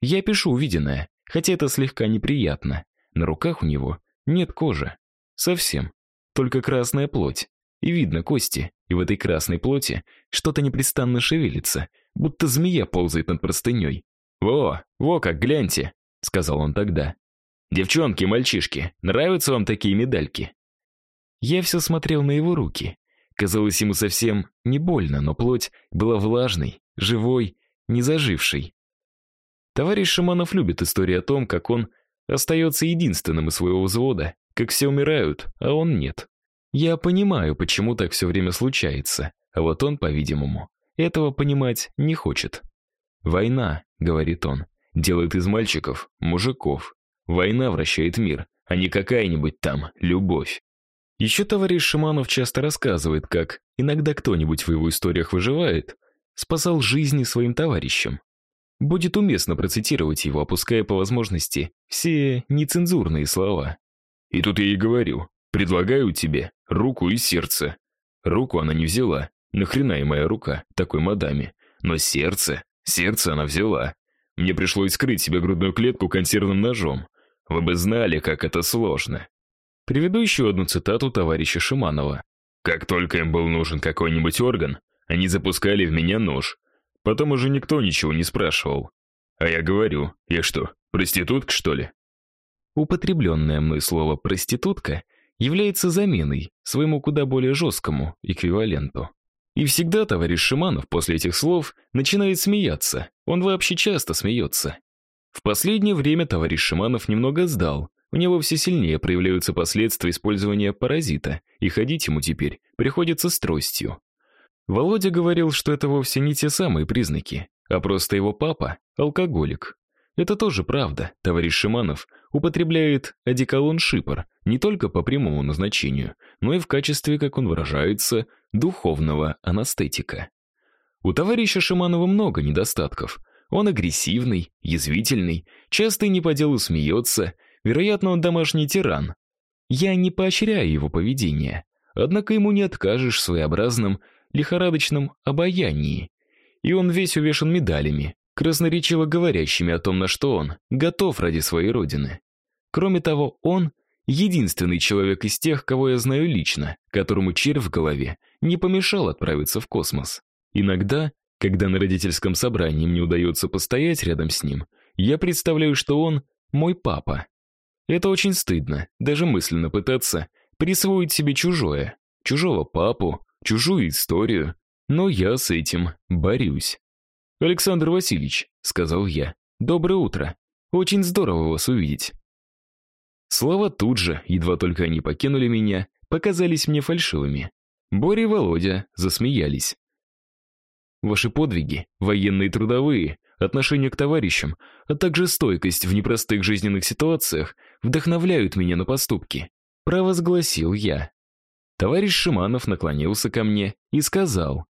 Я пишу увиденное, хотя это слегка неприятно. На руках у него нет кожи. Совсем. Только красная плоть. И видно кости, и в этой красной плоти что-то непрестанно шевелится, будто змея ползает над простыней. «Во, во как, гляньте», — сказал он тогда. «Девчонки, мальчишки, нравятся вам такие медальки?» Я все смотрел на его руки. Казалось ему совсем не больно, но плоть была влажной, живой, не зажившей. Товарищ Шаманов любит истории о том, как он остается единственным из своего взвода, как все умирают, а он нет. Я понимаю, почему так все время случается, а вот он, по-видимому, этого понимать не хочет. Война, говорит он, делает из мальчиков мужиков. Война вращает мир, а не какая-нибудь там любовь. Еще товарищ Шиманов часто рассказывает, как иногда кто-нибудь в его историях выживает, спасал жизни своим товарищам. Будет уместно процитировать его, опуская по возможности все нецензурные слова. И тут я ей говорю: "Предлагаю тебе руку и сердце". Руку она не взяла. Нахрена и моя рука такой мадаме? Но сердце, сердце она взяла. Мне пришлось скрыть себе грудную клетку консервным ножом. Вы бы знали, как это сложно. Приведу еще одну цитату товарища Шиманова. «Как только им был нужен какой-нибудь орган, они запускали в меня нож. Потом уже никто ничего не спрашивал. А я говорю, я что, проститутка, что ли?» Употребленное мной слово «проститутка» является заменой своему куда более жесткому эквиваленту. И всегда товарищ Шиманов после этих слов начинает смеяться. Он вообще часто смеется. В последнее время товарищ Шиманов немного сдал. У него все сильнее проявляются последствия использования паразита, и ходить ему теперь приходится с тростью. Володя говорил, что это вовсе не те самые признаки, а просто его папа алкоголик. Это тоже правда. Товарищ Шиманов употребляет одеколон Шипор не только по прямому назначению, но и в качестве, как он выражается, духовного анестетика. У товарища Шиманова много недостатков. Он агрессивный, язвительный, часто и не по делу смеется, вероятно, он домашний тиран. Я не поощряю его поведение, однако ему не откажешь в своеобразном лихорадочном обаянии. И он весь увешан медалями, красноречиво говорящими о том, на что он готов ради своей родины. Кроме того, он единственный человек из тех, кого я знаю лично, которому червь в голове не помешал отправиться в космос. Иногда, когда на родительском собрании мне удается постоять рядом с ним, я представляю, что он мой папа. Это очень стыдно, даже мысленно пытаться присвоить себе чужое, чужого папу, чужую историю, но я с этим борюсь. Александр Васильевич, сказал я. Доброе утро. Очень здорово вас увидеть. Слова тут же, едва только они покинули меня, показались мне фальшивыми. Боря и Володя засмеялись. Ваши подвиги, военные и трудовые, отношение к товарищам, а также стойкость в непростых жизненных ситуациях вдохновляют меня на поступки, провозгласил я. Товарищ Шиманов наклонился ко мне и сказал: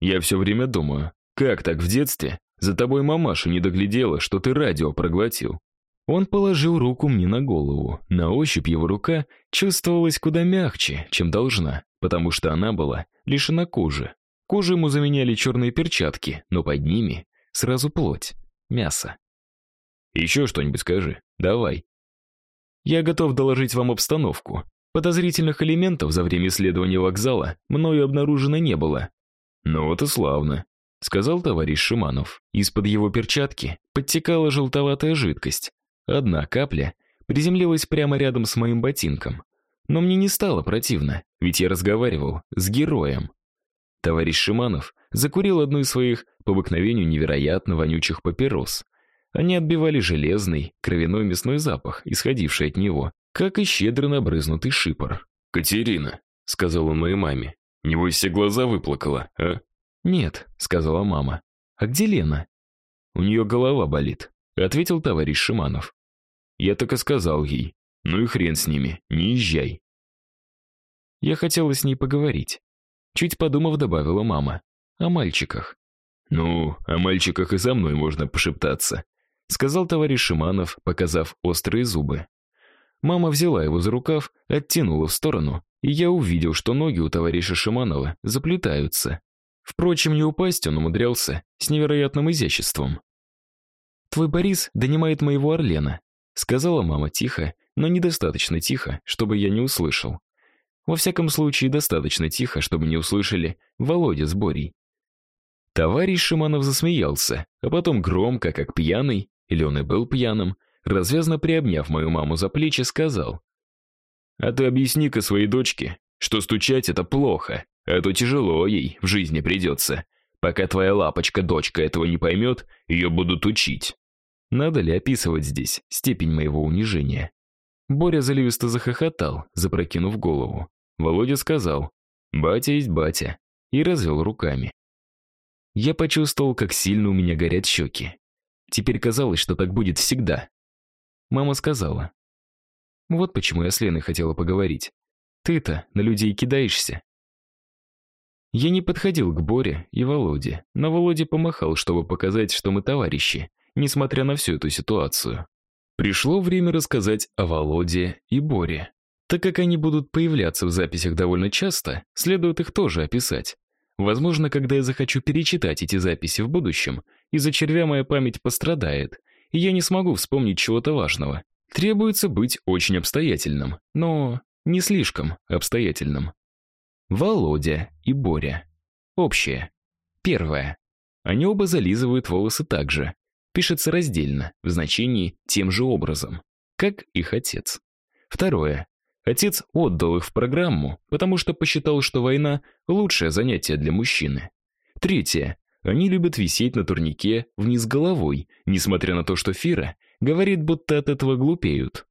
"Я все время думаю, как так в детстве за тобой мамаша не доглядела, что ты радио проглотил?" Он положил руку мне на голову. На ощупь его рука чувствовалась куда мягче, чем должна, потому что она была лишена кожи. Кожу ему заменяли черные перчатки, но под ними сразу плоть, мясо. «Еще что-нибудь скажи. Давай. Я готов доложить вам обстановку. Подозрительных элементов за время исследования вокзала мною обнаружено не было. Ну вот и славно, сказал товарищ Шиманов. Из-под его перчатки подтекала желтоватая жидкость. Одна капля приземлилась прямо рядом с моим ботинком. Но мне не стало противно, ведь я разговаривал с героем. Товарищ Шиманов закурил одну из своих по обыкновению невероятно вонючих папирос. Они отбивали железный, кровяной мясной запах, исходивший от него, как и щедро набрызнутый шипор. «Катерина», — сказал он моей маме, — «небось все глаза выплакала, а?» «Нет», — сказала мама. «А где Лена?» «У нее голова болит», — ответил товарищ Шиманов. Я так и сказал ей, ну и хрен с ними, не езжай. Я хотела с ней поговорить. Чуть подумав, добавила мама. О мальчиках. Ну, о мальчиках и со мной можно пошептаться, сказал товарищ Шиманов, показав острые зубы. Мама взяла его за рукав, оттянула в сторону, и я увидел, что ноги у товарища Шиманова заплетаются. Впрочем, не упасть он умудрялся с невероятным изяществом. Твой Борис донимает моего Орлена, сказала мама тихо, но недостаточно тихо, чтобы я не услышал. Во всяком случае, достаточно тихо, чтобы не услышали Володя с Борей. Товарищ Шиманов засмеялся, а потом громко, как пьяный, или он и был пьяным, развязно приобняв мою маму за плечи, сказал: "А ты объясни-ка своей дочке, что стучать это плохо, а то тяжело ей в жизни придется. Пока твоя лапочка-дочка этого не поймет, ее будут учить". Надо ли описывать здесь степень моего унижения? Боря заливисто захохотал, запрокинув голову. Володя сказал: "Батя есть батя" и развел руками. Я почувствовал, как сильно у меня горят щеки. Теперь казалось, что так будет всегда. Мама сказала: "Вот почему я с Леной хотела поговорить. Ты-то на людей кидаешься". Я не подходил к Боре и Володе, но Володя помахал, чтобы показать, что мы товарищи, несмотря на всю эту ситуацию. Пришло время рассказать о Володе и Боре. Так как они будут появляться в записях довольно часто, следует их тоже описать. Возможно, когда я захочу перечитать эти записи в будущем, из-за червя моя память пострадает, и я не смогу вспомнить чего-то важного. Требуется быть очень обстоятельным, но не слишком обстоятельным. Володя и Боря. Общее. Первое. Они оба зализывают волосы так же. Пишется раздельно, в значении тем же образом, как их отец. Второе. Отец отдал их в программу, потому что посчитал, что война лучшее занятие для мужчины. Третье. Они любят висеть на турнике вниз головой, несмотря на то, что Фира говорит, будто от этого глупеют.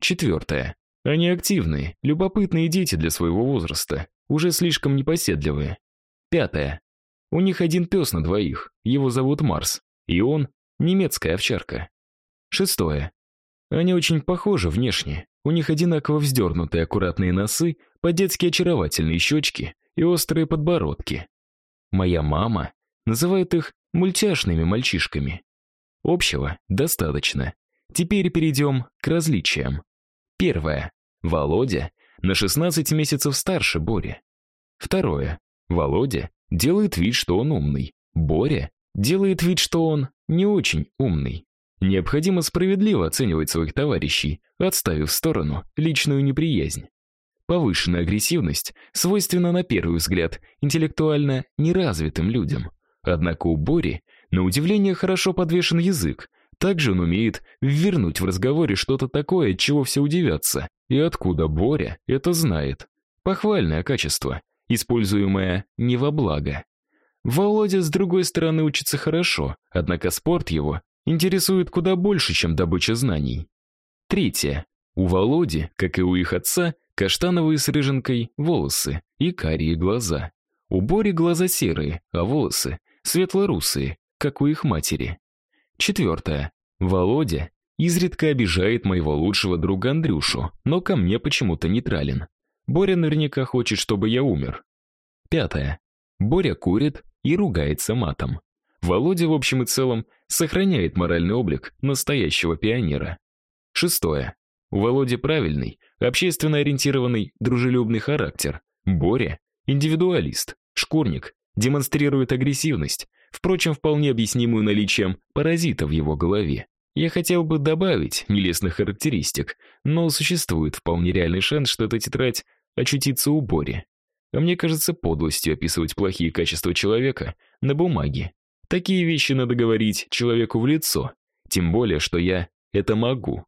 Четвертое. Они активные, любопытные дети для своего возраста, уже слишком непоседливые. Пятое. У них один пес на двоих, его зовут Марс, и он немецкая овчарка. Шестое. Они очень похожи внешне. У них одинаково вздернутые аккуратные носы, по-детски очаровательные щечки и острые подбородки. Моя мама называет их мультяшными мальчишками. Общего достаточно. Теперь перейдем к различиям. Первое. Володя на 16 месяцев старше Бори. Второе. Володя делает вид, что он умный. Боря делает вид, что он не очень умный. Необходимо справедливо оценивать своих товарищей, отставив в сторону личную неприязнь. Повышенная агрессивность свойственна на первый взгляд интеллектуально неразвитым людям. Однако у Бори, на удивление, хорошо подвешен язык. Также он умеет ввернуть в разговоре что-то такое, от чего все удивятся. И откуда Боря это знает? Похвальное качество, используемое не во благо. Володя, с другой стороны, учится хорошо, однако спорт его интересует куда больше, чем добыча знаний. Третье. У Володи, как и у их отца, каштановые с рыжинкой волосы и карие глаза. У Бори глаза серые, а волосы светло-русые, как у их матери. Четвертое. Володя изредка обижает моего лучшего друга Андрюшу, но ко мне почему-то нейтрален. Боря наверняка хочет, чтобы я умер. Пятое. Боря курит и ругается матом. Володя в общем и целом сохраняет моральный облик настоящего пионера. Шестое. У Володи правильный, общественно ориентированный, дружелюбный характер. Боря индивидуалист, шкурник, демонстрирует агрессивность, впрочем, вполне объяснимую наличием паразита в его голове. Я хотел бы добавить нелестных характеристик, но существует вполне реальный шанс, что эта тетрадь очутится у Бори. А мне кажется подлостью описывать плохие качества человека на бумаге. Такие вещи надо говорить человеку в лицо, тем более, что я это могу.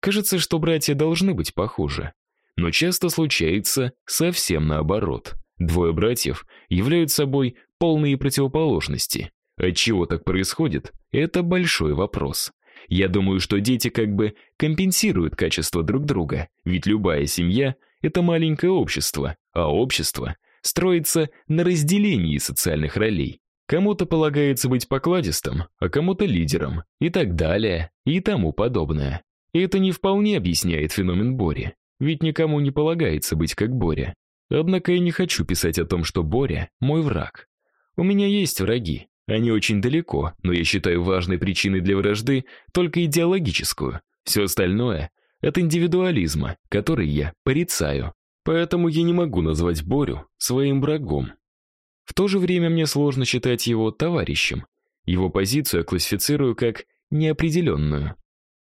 Кажется, что братья должны быть похожи, но часто случается совсем наоборот. Двое братьев являются собой полные противоположности. От чего так происходит? Это большой вопрос. Я думаю, что дети как бы компенсируют качество друг друга, ведь любая семья это маленькое общество, а общество строится на разделении социальных ролей. Кому-то полагается быть покладистым, а кому-то лидером, и так далее, и тому подобное. И это не вполне объясняет феномен Бори, ведь никому не полагается быть как Боря. Однако я не хочу писать о том, что Боря мой враг. У меня есть враги, они очень далеко, но я считаю важной причиной для вражды только идеологическую. Все остальное от индивидуализма, который я порицаю. Поэтому я не могу назвать Борю своим врагом. В то же время мне сложно считать его товарищем. Его позицию я классифицирую как неопределенную.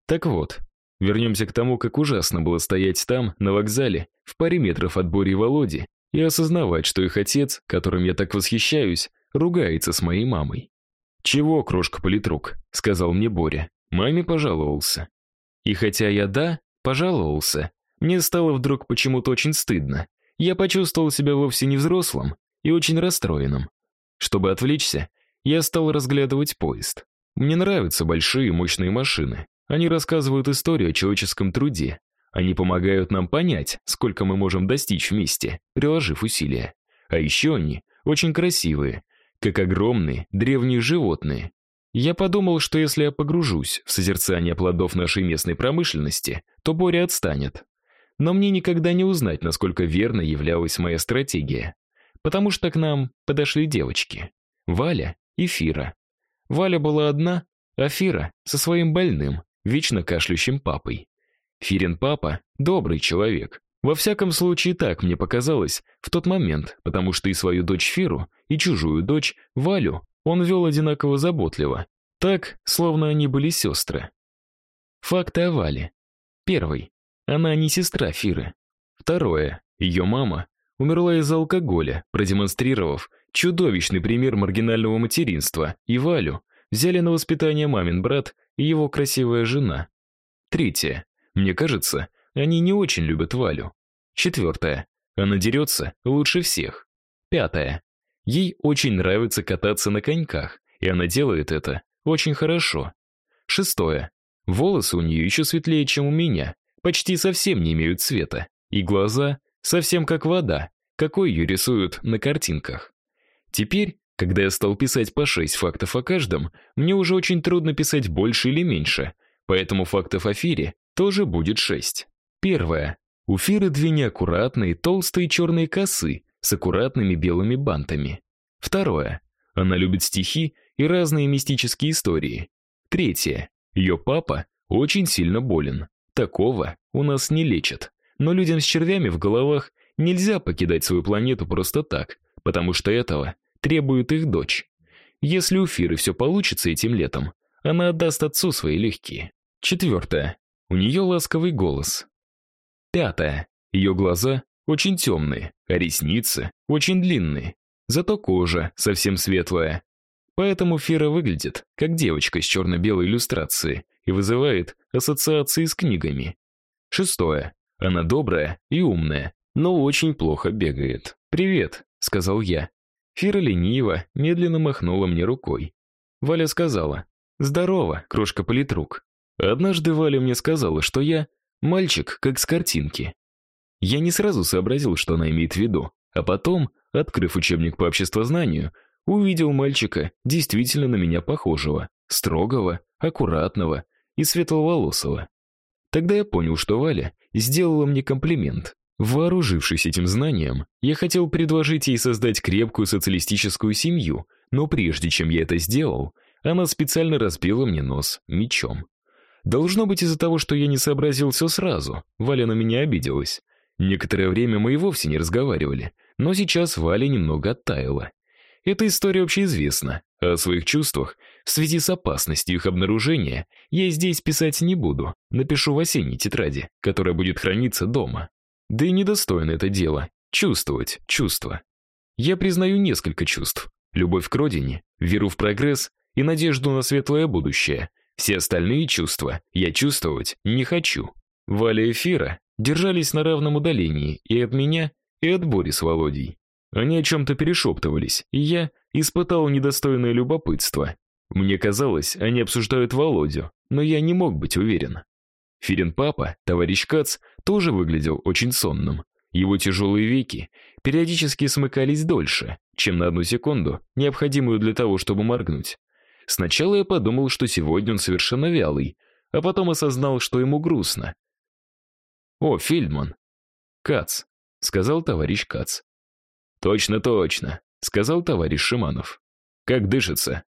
Так вот, вернемся к тому, как ужасно было стоять там, на вокзале, в паре метров от Бори и Володи, и осознавать, что их отец, которым я так восхищаюсь, ругается с моей мамой. «Чего, крошка-политрук?» — сказал мне Боря. Маме пожаловался. И хотя я, да, пожаловался, мне стало вдруг почему-то очень стыдно. Я почувствовал себя вовсе не взрослым, и очень расстроенным. Чтобы отвлечься, я стал разглядывать поезд. Мне нравятся большие мощные машины. Они рассказывают историю о человеческом труде. Они помогают нам понять, сколько мы можем достичь вместе, приложив усилия. А еще они очень красивые, как огромные древние животные. Я подумал, что если я погружусь в созерцание плодов нашей местной промышленности, то Боря отстанет. Но мне никогда не узнать, насколько верно являлась моя стратегия потому что к нам подошли девочки. Валя и Фира. Валя была одна, а Фира со своим больным, вечно кашляющим папой. Фирин папа добрый человек. Во всяком случае, так мне показалось в тот момент, потому что и свою дочь Фиру, и чужую дочь Валю он вел одинаково заботливо, так, словно они были сестры. Факты о Вале. Первый. Она не сестра Фиры. Второе. Ее мама умерла из-за алкоголя, продемонстрировав чудовищный пример маргинального материнства, и Валю взяли на воспитание мамин брат и его красивая жена. Третье. Мне кажется, они не очень любят Валю. Четвертое. Она дерется лучше всех. Пятое. Ей очень нравится кататься на коньках, и она делает это очень хорошо. Шестое. Волосы у нее еще светлее, чем у меня, почти совсем не имеют цвета, и глаза совсем как вода, какой ее рисуют на картинках. Теперь, когда я стал писать по шесть фактов о каждом, мне уже очень трудно писать больше или меньше, поэтому фактов о Фире тоже будет шесть. Первое. У Фиры две неаккуратные толстые черные косы с аккуратными белыми бантами. Второе. Она любит стихи и разные мистические истории. Третье. Ее папа очень сильно болен. Такого у нас не лечат. Но людям с червями в головах нельзя покидать свою планету просто так, потому что этого требует их дочь. Если у Фиры все получится этим летом, она отдаст отцу свои легкие. Четвертое. У нее ласковый голос. Пятое. Ее глаза очень темные, а ресницы очень длинные. Зато кожа совсем светлая. Поэтому Фира выглядит как девочка с черно-белой иллюстрацией и вызывает ассоциации с книгами. Шестое. Она добрая и умная, но очень плохо бегает. «Привет», — сказал я. Фира лениво, медленно махнула мне рукой. Валя сказала, «Здорово, крошка-политрук». Однажды Валя мне сказала, что я мальчик, как с картинки. Я не сразу сообразил, что она имеет в виду, а потом, открыв учебник по обществознанию, увидел мальчика, действительно на меня похожего, строгого, аккуратного и светловолосого. Тогда я понял, что Валя сделала мне комплимент. Вооружившись этим знанием, я хотел предложить ей создать крепкую социалистическую семью, но прежде чем я это сделал, она специально разбила мне нос мечом. Должно быть из-за того, что я не сообразил все сразу. Валя на меня обиделась. Некоторое время мы и вовсе не разговаривали, но сейчас Валя немного оттаяла. Эта история общеизвестна, а о своих чувствах в связи с опасностью их обнаружения я здесь писать не буду. Напишу в осенней тетради, которая будет храниться дома. Да и недостойно это дело чувствовать чувства. Я признаю несколько чувств: любовь к родине, веру в прогресс и надежду на светлое будущее. Все остальные чувства я чувствовать не хочу. Валя и Фира держались на равном удалении и от меня, и от Бори с Володей. Они о чем-то перешептывались, и я испытал недостойное любопытство. Мне казалось, они обсуждают Володю, но я не мог быть уверен. Фирин папа, товарищ Кац, тоже выглядел очень сонным. Его тяжелые веки периодически смыкались дольше, чем на одну секунду, необходимую для того, чтобы моргнуть. Сначала я подумал, что сегодня он совершенно вялый, а потом осознал, что ему грустно. «О, Фильдман!» «Кац», — сказал товарищ Кац. «Точно, точно», — сказал товарищ Шиманов. «Как дышится?»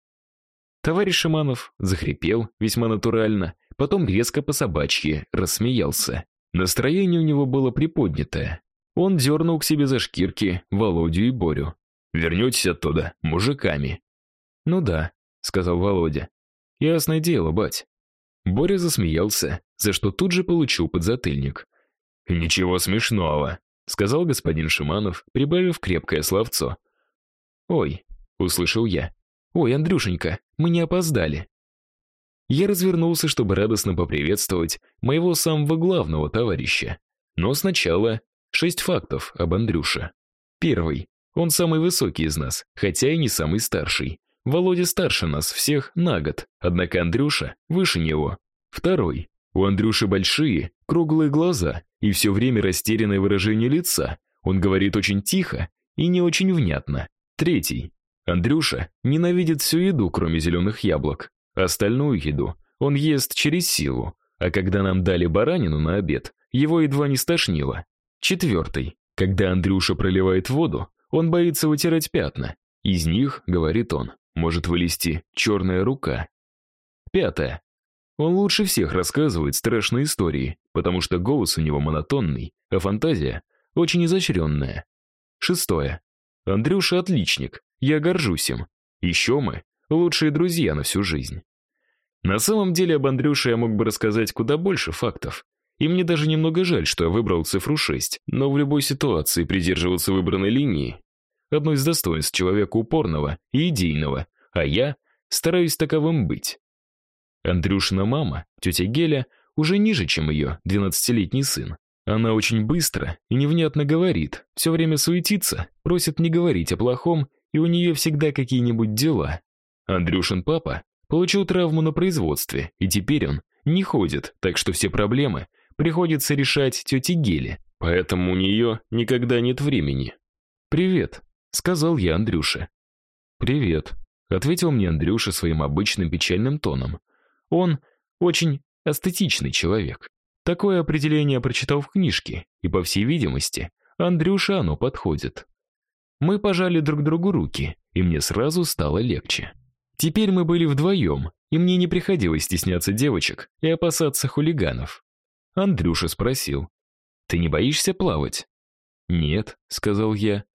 Товарищ Шиманов захрипел весьма натурально, потом резко по собачьи рассмеялся. Настроение у него было приподнятое. Он дернул к себе за шкирки Володю и Борю. «Вернетесь оттуда мужиками». «Ну да», — сказал Володя. «Ясное дело, бать». Боря засмеялся, за что тут же получил подзатыльник. «Ничего смешного», сказал господин Шиманов, прибавив крепкое словцо. Ой, услышал я. Ой, Андрюшенька, мы не опоздали. Я развернулся, чтобы радостно поприветствовать моего самого главного товарища. Но сначала шесть фактов об Андрюше. Первый. Он самый высокий из нас, хотя и не самый старший. Володя старше нас всех на год, однако Андрюша выше него. Второй. У Андрюши большие, круглые глаза и все время растерянное выражение лица. Он говорит очень тихо и не очень внятно. Третий. Андрюша ненавидит всю еду, кроме зеленых яблок. Остальную еду он ест через силу, а когда нам дали баранину на обед, его едва не стошнило. Четвертый. Когда Андрюша проливает воду, он боится вытирать пятна. Из них, говорит он, может вылезти черная рука. Пятое. Он лучше всех рассказывает страшные истории, потому что голос у него монотонный, а фантазия очень изощренная. Шестое. Андрюша отличник, я горжусь им. Еще мы лучшие друзья на всю жизнь. На самом деле об Андрюше я мог бы рассказать куда больше фактов. И мне даже немного жаль, что я выбрал цифру 6, но в любой ситуации придерживаться выбранной линии одно из достоинств человека упорного и идейного, а я стараюсь таковым быть. Андрюшина мама, тетя Геля, уже ниже, чем ее двенадцатилетний сын. Она очень быстро и невнятно говорит, все время суетится, просит не говорить о плохом, и у нее всегда какие-нибудь дела. Андрюшин папа получил травму на производстве, и теперь он не ходит, так что все проблемы приходится решать тете Геле, поэтому у нее никогда нет времени. «Привет», — сказал я Андрюше. «Привет», — ответил мне Андрюша своим обычным печальным тоном. Он очень эстетичный человек. Такое определение прочитал в книжке, и, по всей видимости, Андрюше оно подходит. Мы пожали друг другу руки, и мне сразу стало легче. Теперь мы были вдвоем, и мне не приходилось стесняться девочек и опасаться хулиганов. Андрюша спросил: "Ты не боишься плавать?" "Нет", сказал я.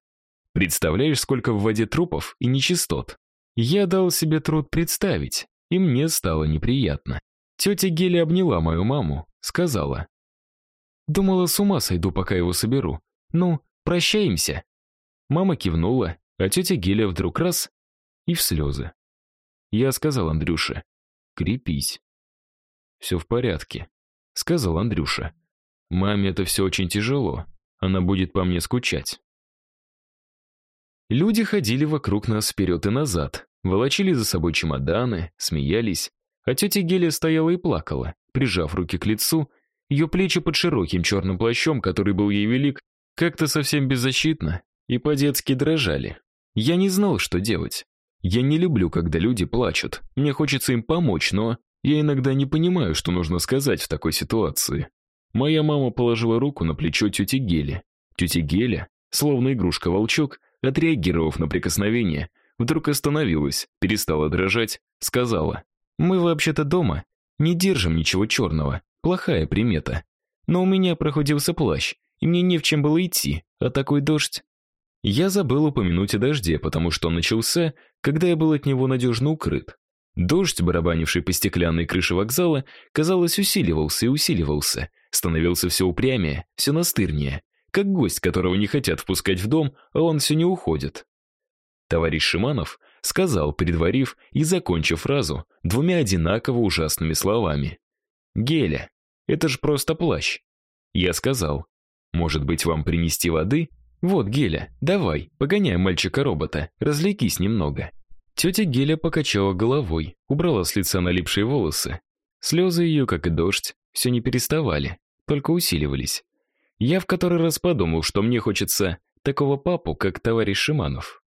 "Представляешь, сколько в воде трупов и нечистот?" Я дал себе труд представить, и мне стало неприятно. Тетя Геля обняла мою маму, сказала: "Думала, с ума сойду, пока его соберу. Ну, прощаемся". Мама кивнула, а тетя Геля вдруг раз и в слезы. Я сказал Андрюше: "Крепись". «Все в порядке", сказал Андрюша. "Маме это все очень тяжело. Она будет по мне скучать". Люди ходили вокруг нас вперед и назад, волочили за собой чемоданы, смеялись, а тетя Геля стояла и плакала, прижав руки к лицу, ее плечи под широким черным плащом, который был ей велик, как-то совсем беззащитно и по-детски дрожали. Я не знал, что делать. Я не люблю, когда люди плачут. Мне хочется им помочь, но я иногда не понимаю, что нужно сказать в такой ситуации. Моя мама положила руку на плечо тети Гели. Тетя Геля, словно игрушка-волчок, отреагировав на прикосновение, вдруг остановилась, перестала дрожать, сказала: "Мы вообще-то дома не держим ничего черного. Плохая примета. Но у меня прохудился плащ, и мне не в чем было идти, а такой дождь я забыл упомянуть о дожде, потому что он начался, когда я был от него надежно укрыт. Дождь, барабанивший по стеклянной крыше вокзала, казалось, усиливался и усиливался, становился все упрямее, все настырнее, как гость, которого не хотят впускать в дом, а он все не уходит. Товарищ Шиманов сказал, предварив и закончив фразу двумя одинаково ужасными словами. «Геля, это ж просто плащ». Я сказал, «Может быть, вам принести воды?» Вот, Геля, давай, погоняй мальчика-робота, развлекись немного. Тетя Геля покачала головой, убрала с лица налипшие волосы. Слезы ее, как и дождь, все не переставали, только усиливались. Я в который раз подумал, что мне хочется такого папу, как товарищ Шиманов.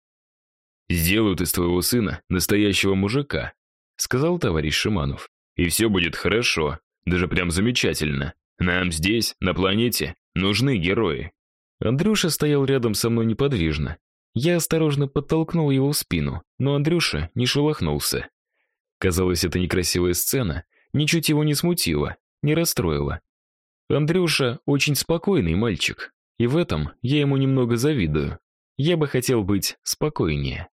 «Сделают из твоего сына настоящего мужика», — сказал товарищ Шиманов. «И все будет хорошо, даже прям замечательно. Нам здесь, на планете, нужны герои». Андрюша стоял рядом со мной неподвижно. Я осторожно подтолкнул его в спину, но Андрюша не шелохнулся. Казалось, эта некрасивая сцена ничуть его не смутила, не расстроила. Андрюша очень спокойный мальчик, и в этом я ему немного завидую. Я бы хотел быть спокойнее.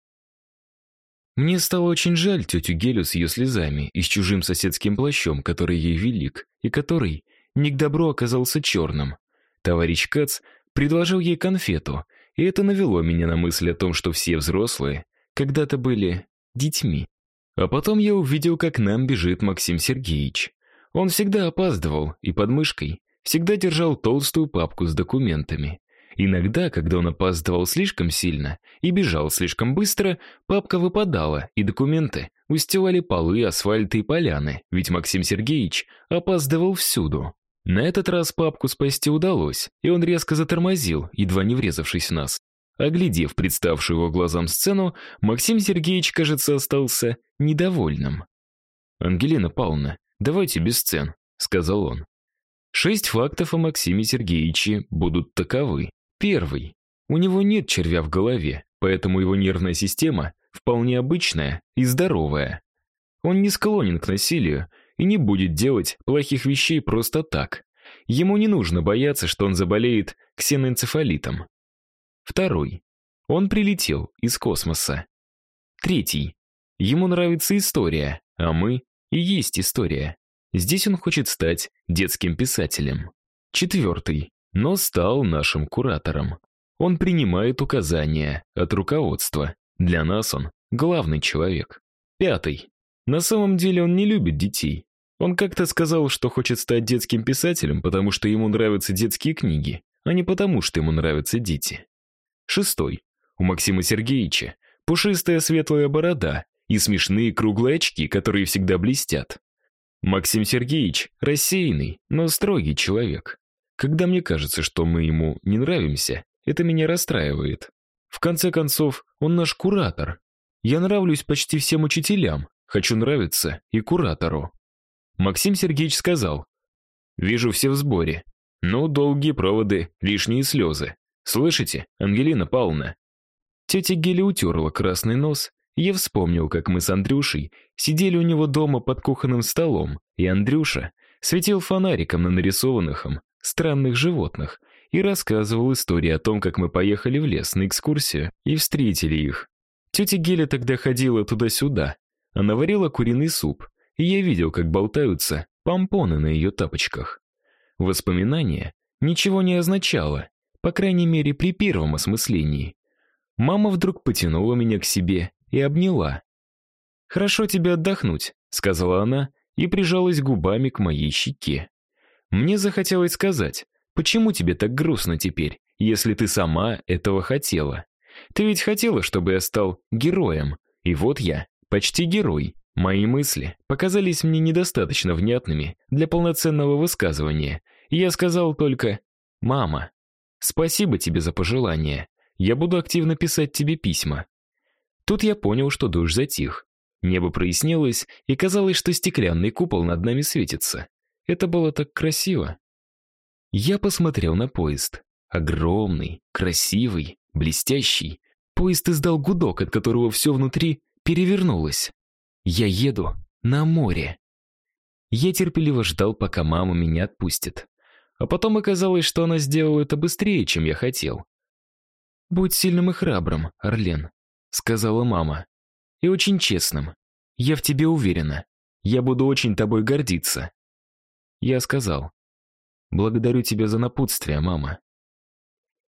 Мне стало очень жаль тетю Гелю с ее слезами и с чужим соседским плащом, который ей велик, и который не к добру оказался черным. Товарищ Кац предложил ей конфету, и это навело меня на мысль о том, что все взрослые когда-то были детьми. А потом я увидел, как к нам бежит Максим Сергеевич. Он всегда опаздывал и под мышкой всегда держал толстую папку с документами. Иногда, когда он опаздывал слишком сильно и бежал слишком быстро, папка выпадала, и документы устилали полы, асфальты и поляны, ведь Максим Сергеевич опаздывал всюду. На этот раз папку спасти удалось, и он резко затормозил, едва не врезавшись в нас. Оглядев представшую его глазам сцену, Максим Сергеевич, кажется, остался недовольным. «Ангелина Павловна, давайте без сцен», — сказал он. Шесть фактов о Максиме Сергеевиче будут таковы. Первый. У него нет червя в голове, поэтому его нервная система вполне обычная и здоровая. Он не склонен к насилию и не будет делать плохих вещей просто так. Ему не нужно бояться, что он заболеет ксеноэнцефалитом. Второй. Он прилетел из космоса. Третий. Ему нравится история, а мы и есть история. Здесь он хочет стать детским писателем. Четвертый, но стал нашим куратором. Он принимает указания от руководства. Для нас он главный человек. Пятый. На самом деле он не любит детей. Он как-то сказал, что хочет стать детским писателем, потому что ему нравятся детские книги, а не потому, что ему нравятся дети. Шестой. У Максима Сергеевича пушистая светлая борода и смешные круглые очки, которые всегда блестят. Максим Сергеевич рассеянный, но строгий человек. Когда мне кажется, что мы ему не нравимся, это меня расстраивает. В конце концов, он наш куратор. Я нравлюсь почти всем учителям, хочу нравиться и куратору. Максим Сергеевич сказал: "Вижу все в сборе. Ну, долгие проводы, лишние слезы. Слышите, Ангелина Павловна?" Тетя Геля утерла красный нос. Я вспомнил, как мы с Андрюшей сидели у него дома под кухонным столом, и Андрюша светил фонариком на нарисованных им странных животных и рассказывал истории о том, как мы поехали в лес на экскурсию и встретили их. Тетя Геля тогда ходила туда-сюда. Она варила куриный суп, и я видел, как болтаются помпоны на ее тапочках. Воспоминание ничего не означало, по крайней мере, при первом осмыслении. Мама вдруг потянула меня к себе и обняла. «Хорошо тебе отдохнуть», — сказала она и прижалась губами к моей щеке. Мне захотелось сказать, почему тебе так грустно теперь, если ты сама этого хотела? Ты ведь хотела, чтобы я стал героем, и вот я, почти герой. Мои мысли показались мне недостаточно внятными для полноценного высказывания. И я сказал только: "Мама, спасибо тебе за пожелание. Я буду активно писать тебе письма". Тут я понял, что дождь затих. Небо прояснилось, и казалось, что стеклянный купол над нами светится. Это было так красиво. Я посмотрел на поезд. Огромный, красивый, блестящий. Поезд издал гудок, от которого все внутри перевернулось. Я еду на море. Я терпеливо ждал, пока мама меня отпустит. А потом оказалось, что она сделала это быстрее, чем я хотел. Будь сильным и храбрым, Орлен, сказала мама. И очень честным. Я в тебе уверена. Я буду очень тобой гордиться. Я сказал: "Благодарю тебя за напутствие, мама".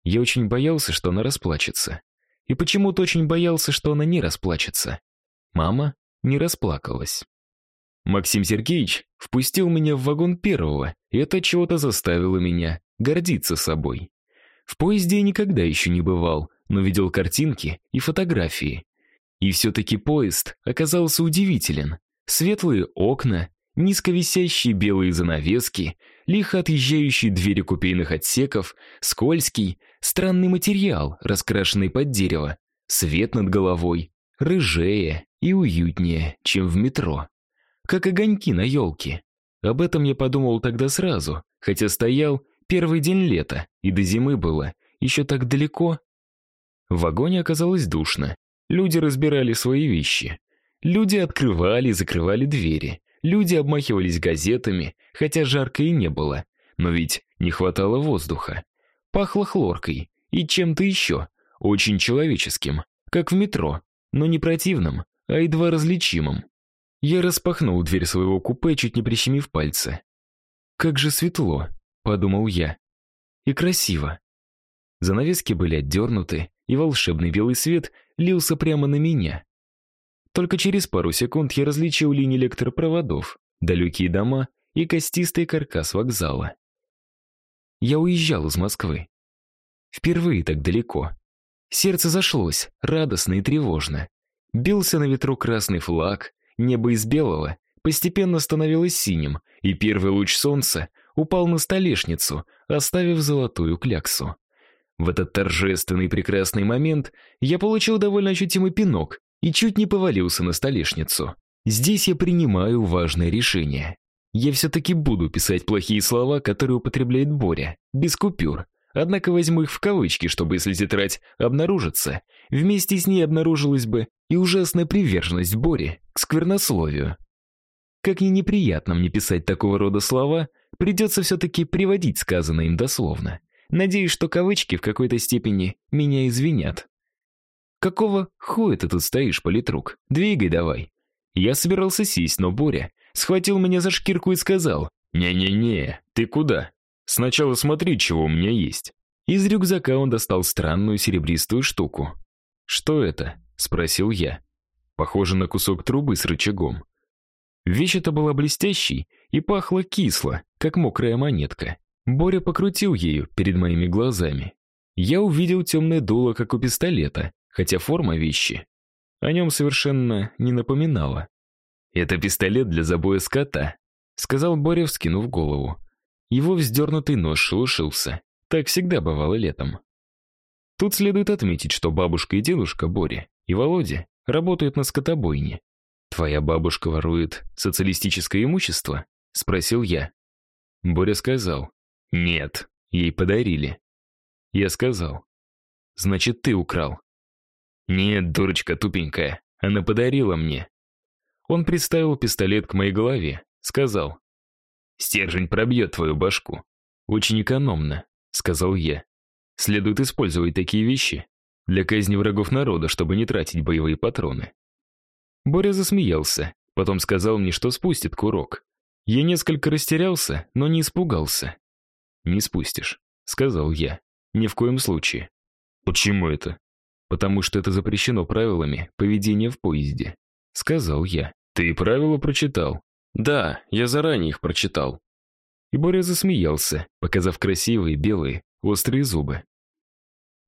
Я очень боялся, что она расплачется. И почему-то очень боялся, что она не расплачется. Мама не расплакалась. Максим Сергеевич впустил меня в вагон первого, и это чего-то заставило меня гордиться собой. В поезде я никогда еще не бывал, но видел картинки и фотографии. И все таки поезд оказался удивителен. Светлые окна, низко висящие белые занавески, лихо отъезжающие двери купейных отсеков, скользкий, странный материал, раскрашенный под дерево, свет над головой, рыжее и уютнее, чем в метро. Как огоньки на елке. Об этом я подумал тогда сразу, хотя стоял первый день лета, и до зимы было еще так далеко. В вагоне оказалось душно. Люди разбирали свои вещи. Люди открывали и закрывали двери. Люди обмахивались газетами, хотя жарко и не было, но ведь не хватало воздуха. Пахло хлоркой и чем-то еще, очень человеческим, как в метро, но не противным, а едва различимым. Я распахнул дверь своего купе, чуть не прищемив пальцы. Как же светло, подумал я. И красиво. Занавески были отдернуты, и волшебный белый свет лился прямо на меня. Только через пару секунд я различил линии электропроводов, далекие дома и костистый каркас вокзала. Я уезжал из Москвы. Впервые так далеко. Сердце зашлось, радостно и тревожно. Бился на ветру красный флаг, небо из белого постепенно становилось синим, и первый луч солнца упал на столешницу, оставив золотую кляксу. В этот торжественный прекрасный момент я получил довольно ощутимый пинок и чуть не повалился на столешницу. Здесь я принимаю важное решение. Я все таки буду писать плохие слова, которые употребляет Боря, без купюр. Однако возьму их в кавычки, чтобы если тетрадь обнаружится, вместе с ней обнаружилась бы и ужасная приверженность Бори к сквернословию. Как ни неприятно мне писать такого рода слова, придется все таки приводить сказанное им дословно. Надеюсь, что кавычки в какой-то степени меня извинят. Какого хуя ты тут стоишь, политрук? Двигай давай. Я собирался сесть, но Боря схватил меня за шкирку и сказал: "Не-не-не, ты куда? Сначала смотри, чего у меня есть". Из рюкзака он достал странную серебристую штуку. "Что это?" спросил я. Похоже на кусок трубы с рычагом. Вещь эта была блестящей и пахла кисло, как мокрая монетка. Боря покрутил ею перед моими глазами. Я увидел темное дуло, как у пистолета, хотя форма вещи о нем совершенно не напоминала. «Это пистолет для забоя скота», — сказал Боря, вскинув голову. Его вздернутый нос шелушился. Так всегда бывало летом. Тут следует отметить, что бабушка и дедушка Бори и Володя работают на скотобойне. «Твоя бабушка ворует социалистическое имущество?» — спросил я. Боря сказал. «Нет, ей подарили». Я сказал. «Значит, ты украл». «Нет, дурочка тупенькая, она подарила мне». Он приставил пистолет к моей голове, сказал. «Стержень пробьет твою башку». «Очень экономно», — сказал я. «Следует использовать такие вещи для казни врагов народа, чтобы не тратить боевые патроны». Боря засмеялся, потом сказал мне, что спустит курок. Я несколько растерялся, но не испугался. «Не спустишь», — сказал я. «Ни в коем случае». «Почему это?» потому что это запрещено правилами поведения в поезде, сказал я. Ты правила прочитал? Да, я заранее их прочитал. И Боря засмеялся, показав красивые белые острые зубы.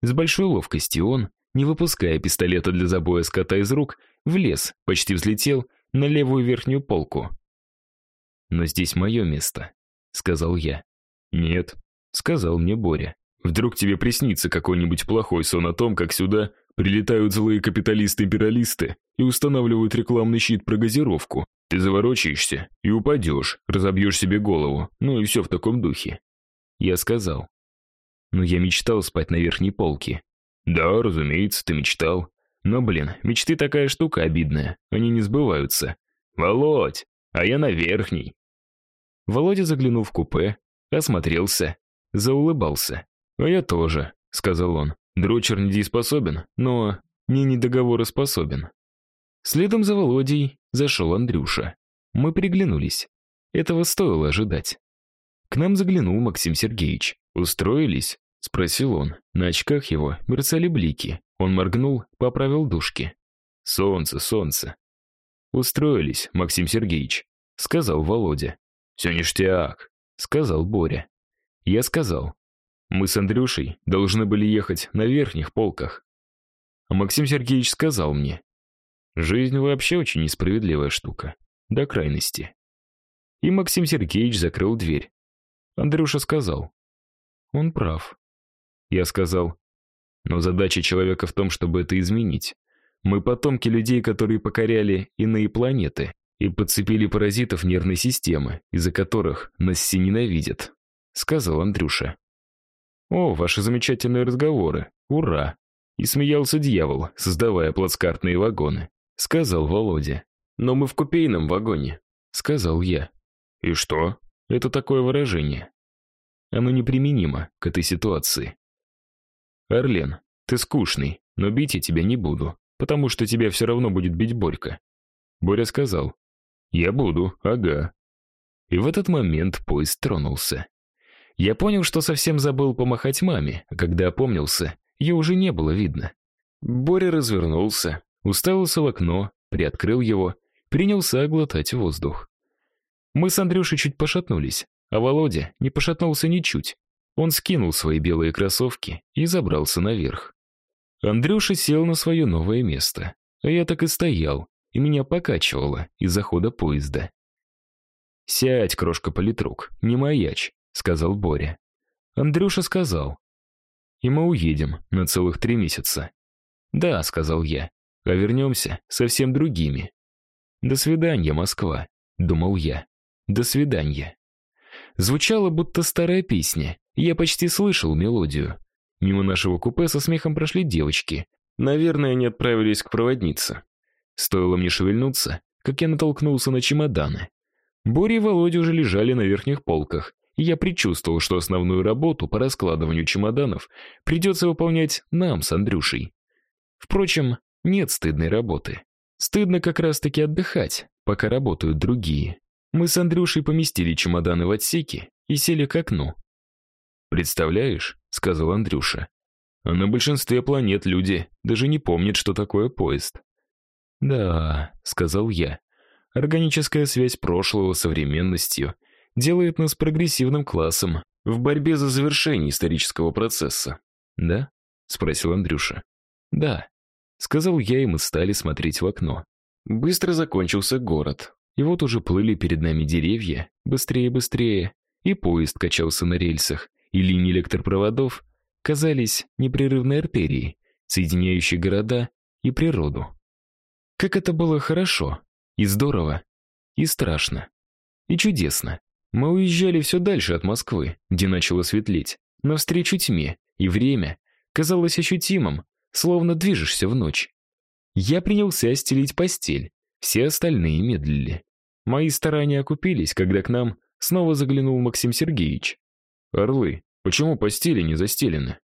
С большой ловкостью он, не выпуская пистолета для забоя скота из рук, влез, почти взлетел на левую верхнюю полку. Но здесь мое место, сказал я. Нет, сказал мне Боря. Вдруг тебе приснится какой-нибудь плохой сон о том, как сюда прилетают злые капиталисты-империалисты и устанавливают рекламный щит про газировку. Ты заворочаешься и упадешь, разобьешь себе голову, ну и все в таком духе. Я сказал. Но я мечтал спать на верхней полке. Да, разумеется, ты мечтал. Но, блин, мечты такая штука обидная, они не сбываются. Володь, а я на верхней. Володя заглянул в купе, осмотрелся, заулыбался. «А я тоже», — сказал он. «Дрочер недееспособен, но не недоговороспособен». Следом за Володей зашел Андрюша. Мы приглянулись. Этого стоило ожидать. К нам заглянул Максим Сергеевич. «Устроились?» — спросил он. На очках его мерцали блики. Он моргнул, поправил дужки. «Солнце, солнце». «Устроились, Максим Сергеевич», — сказал Володя. «Все ништяк», — сказал Боря. Я сказал, мы с Андрюшей должны были ехать на верхних полках. А Максим Сергеевич сказал мне, жизнь вообще очень несправедливая штука, до крайности. И Максим Сергеевич закрыл дверь. Андрюша сказал, он прав. Я сказал, но задача человека в том, чтобы это изменить. Мы потомки людей, которые покоряли иные планеты и подцепили паразитов нервной системы, из-за которых нас все ненавидят, сказал Андрюша. «О, ваши замечательные разговоры! Ура!» И смеялся дьявол, создавая плацкартные вагоны. Сказал Володя. «Но мы в купейном вагоне», — сказал я. «И что?» Это такое выражение. Оно неприменимо к этой ситуации. «Орлен, ты скучный, но бить я тебя не буду, потому что тебя все равно будет бить Борька». Боря сказал. «Я буду, ага». И в этот момент поезд тронулся. Я понял, что совсем забыл помахать маме, а когда опомнился, ее уже не было видно. Боря развернулся, уставился в окно, приоткрыл его, принялся глотать воздух. Мы с Андрюшей чуть пошатнулись, а Володя не пошатнулся ничуть. Он скинул свои белые кроссовки и забрался наверх. Андрюша сел на свое новое место, а я так и стоял, и меня покачивало из-за хода поезда. «Сядь, крошка-политрук, не маячь», сказал Боря. Андрюша сказал. И мы уедем на целых три месяца. Да, сказал я. А вернемся совсем другими. До свидания, Москва, думал я. До свидания. Звучало будто старая песня. Я почти слышал мелодию. Мимо нашего купе со смехом прошли девочки. Наверное, они отправились к проводнице. Стоило мне шевельнуться, как я натолкнулся на чемоданы. Боря и Володя уже лежали на верхних полках, я предчувствовал, что основную работу по раскладыванию чемоданов придется выполнять нам с Андрюшей. Впрочем, нет стыдной работы. Стыдно как раз-таки отдыхать, пока работают другие. Мы с Андрюшей поместили чемоданы в отсеки и сели к окну. «Представляешь», — сказал Андрюша, «а на большинстве планет люди даже не помнят, что такое поезд». «Да», — сказал я, «органическая связь прошлого с современностью делает нас прогрессивным классом в борьбе за завершение исторического процесса». «Да?» — спросил Андрюша. «Да», — сказал я, и мы стали смотреть в окно. Быстро закончился город, и вот уже плыли перед нами деревья, быстрее, быстрее, и поезд качался на рельсах, и линии электропроводов казались непрерывной артерией, соединяющей города и природу. Как это было хорошо, и здорово, и страшно, и чудесно. Мы уезжали все дальше от Москвы, где начало светлеть, навстречу тьме, и время казалось ощутимым, словно движешься в ночь. Я принялся стелить постель, все остальные медлили. Мои старания окупились, когда к нам снова заглянул Максим Сергеевич. «Орлы, почему постели не застелены?»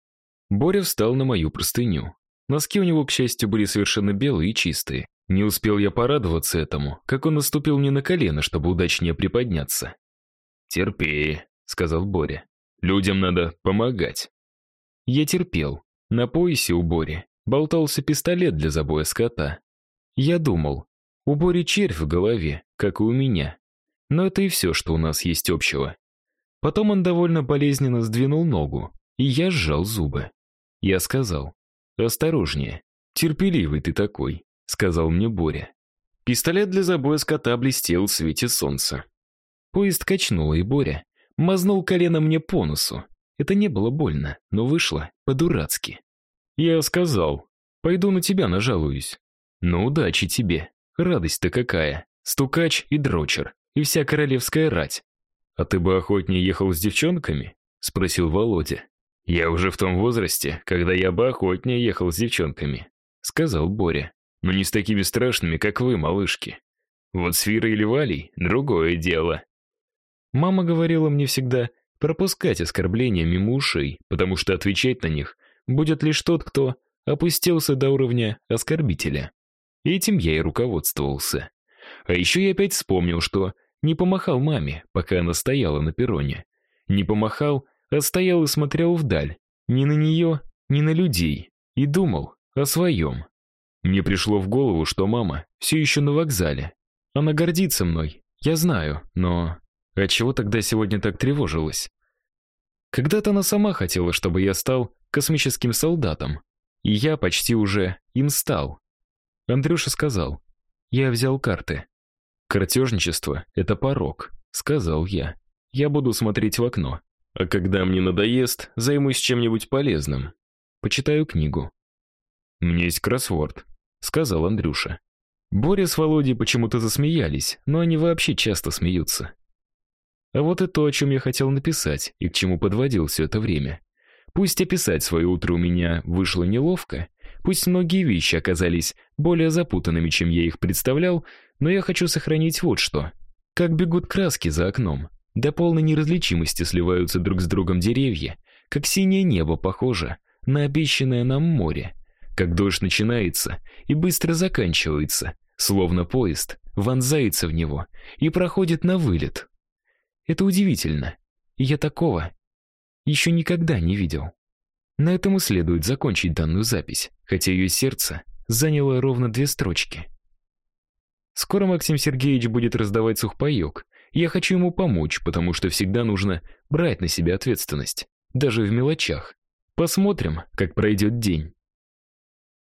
Боря встал на мою простыню. Носки у него, к счастью, были совершенно белые и чистые. Не успел я порадоваться этому, как он наступил мне на колено, чтобы удачнее приподняться. «Терпи», — сказал Боря. «Людям надо помогать». Я терпел. На поясе у Бори болтался пистолет для забоя скота. Я думал, у Бори червь в голове, как и у меня. Но это и все, что у нас есть общего. Потом он довольно болезненно сдвинул ногу, и я сжал зубы. Я сказал, «Осторожнее, терпеливый ты такой», — сказал мне Боря. Пистолет для забоя скота блестел в свете солнца. Поезд качнуло, и Боря мазнул коленом мне по носу. Это не было больно, но вышло по-дурацки. Я сказал, пойду на тебя нажалуюсь. Ну, удачи тебе. Радость-то какая. Стукач и дрочер, и вся королевская рать. А ты бы охотнее ехал с девчонками? Спросил Володя. Я уже в том возрасте, когда я бы охотнее ехал с девчонками. Сказал Боря. Но не с такими страшными, как вы, малышки. Вот с Фирой или Валей — другое дело. Мама говорила мне всегда пропускать оскорбления мимо ушей, потому что отвечать на них будет лишь тот, кто опустился до уровня оскорбителя. Этим я и руководствовался. А еще я опять вспомнил, что не помахал маме, пока она стояла на перроне. Не помахал, а стоял и смотрел вдаль. Ни на нее, ни на людей. И думал о своем. Мне пришло в голову, что мама все еще на вокзале. Она гордится мной, я знаю, но... Отчего тогда сегодня так тревожилась? Когда-то она сама хотела, чтобы я стал космическим солдатом. И я почти уже им стал. Андрюша сказал, я взял карты. Картежничество — это порог, сказал я. Я буду смотреть в окно. А когда мне надоест, займусь чем-нибудь полезным. Почитаю книгу. Меня есть кроссворд, сказал Андрюша. Боря с Володей почему-то засмеялись, но они вообще часто смеются. А вот и то, о чем я хотел написать и к чему подводил все это время. Пусть описать свое утро у меня вышло неловко, пусть многие вещи оказались более запутанными, чем я их представлял, но я хочу сохранить вот что. Как бегут краски за окном, до полной неразличимости сливаются друг с другом деревья, как синее небо похоже на обещанное нам море, как дождь начинается и быстро заканчивается, словно поезд вонзается в него и проходит на вылет. Это удивительно. Я такого еще никогда не видел. На этом и следует закончить данную запись, хотя ее сердце заняло ровно две строчки. Скоро Максим Сергеевич будет раздавать сухпайок. Я хочу ему помочь, потому что всегда нужно брать на себя ответственность, даже в мелочах. Посмотрим, как пройдет день.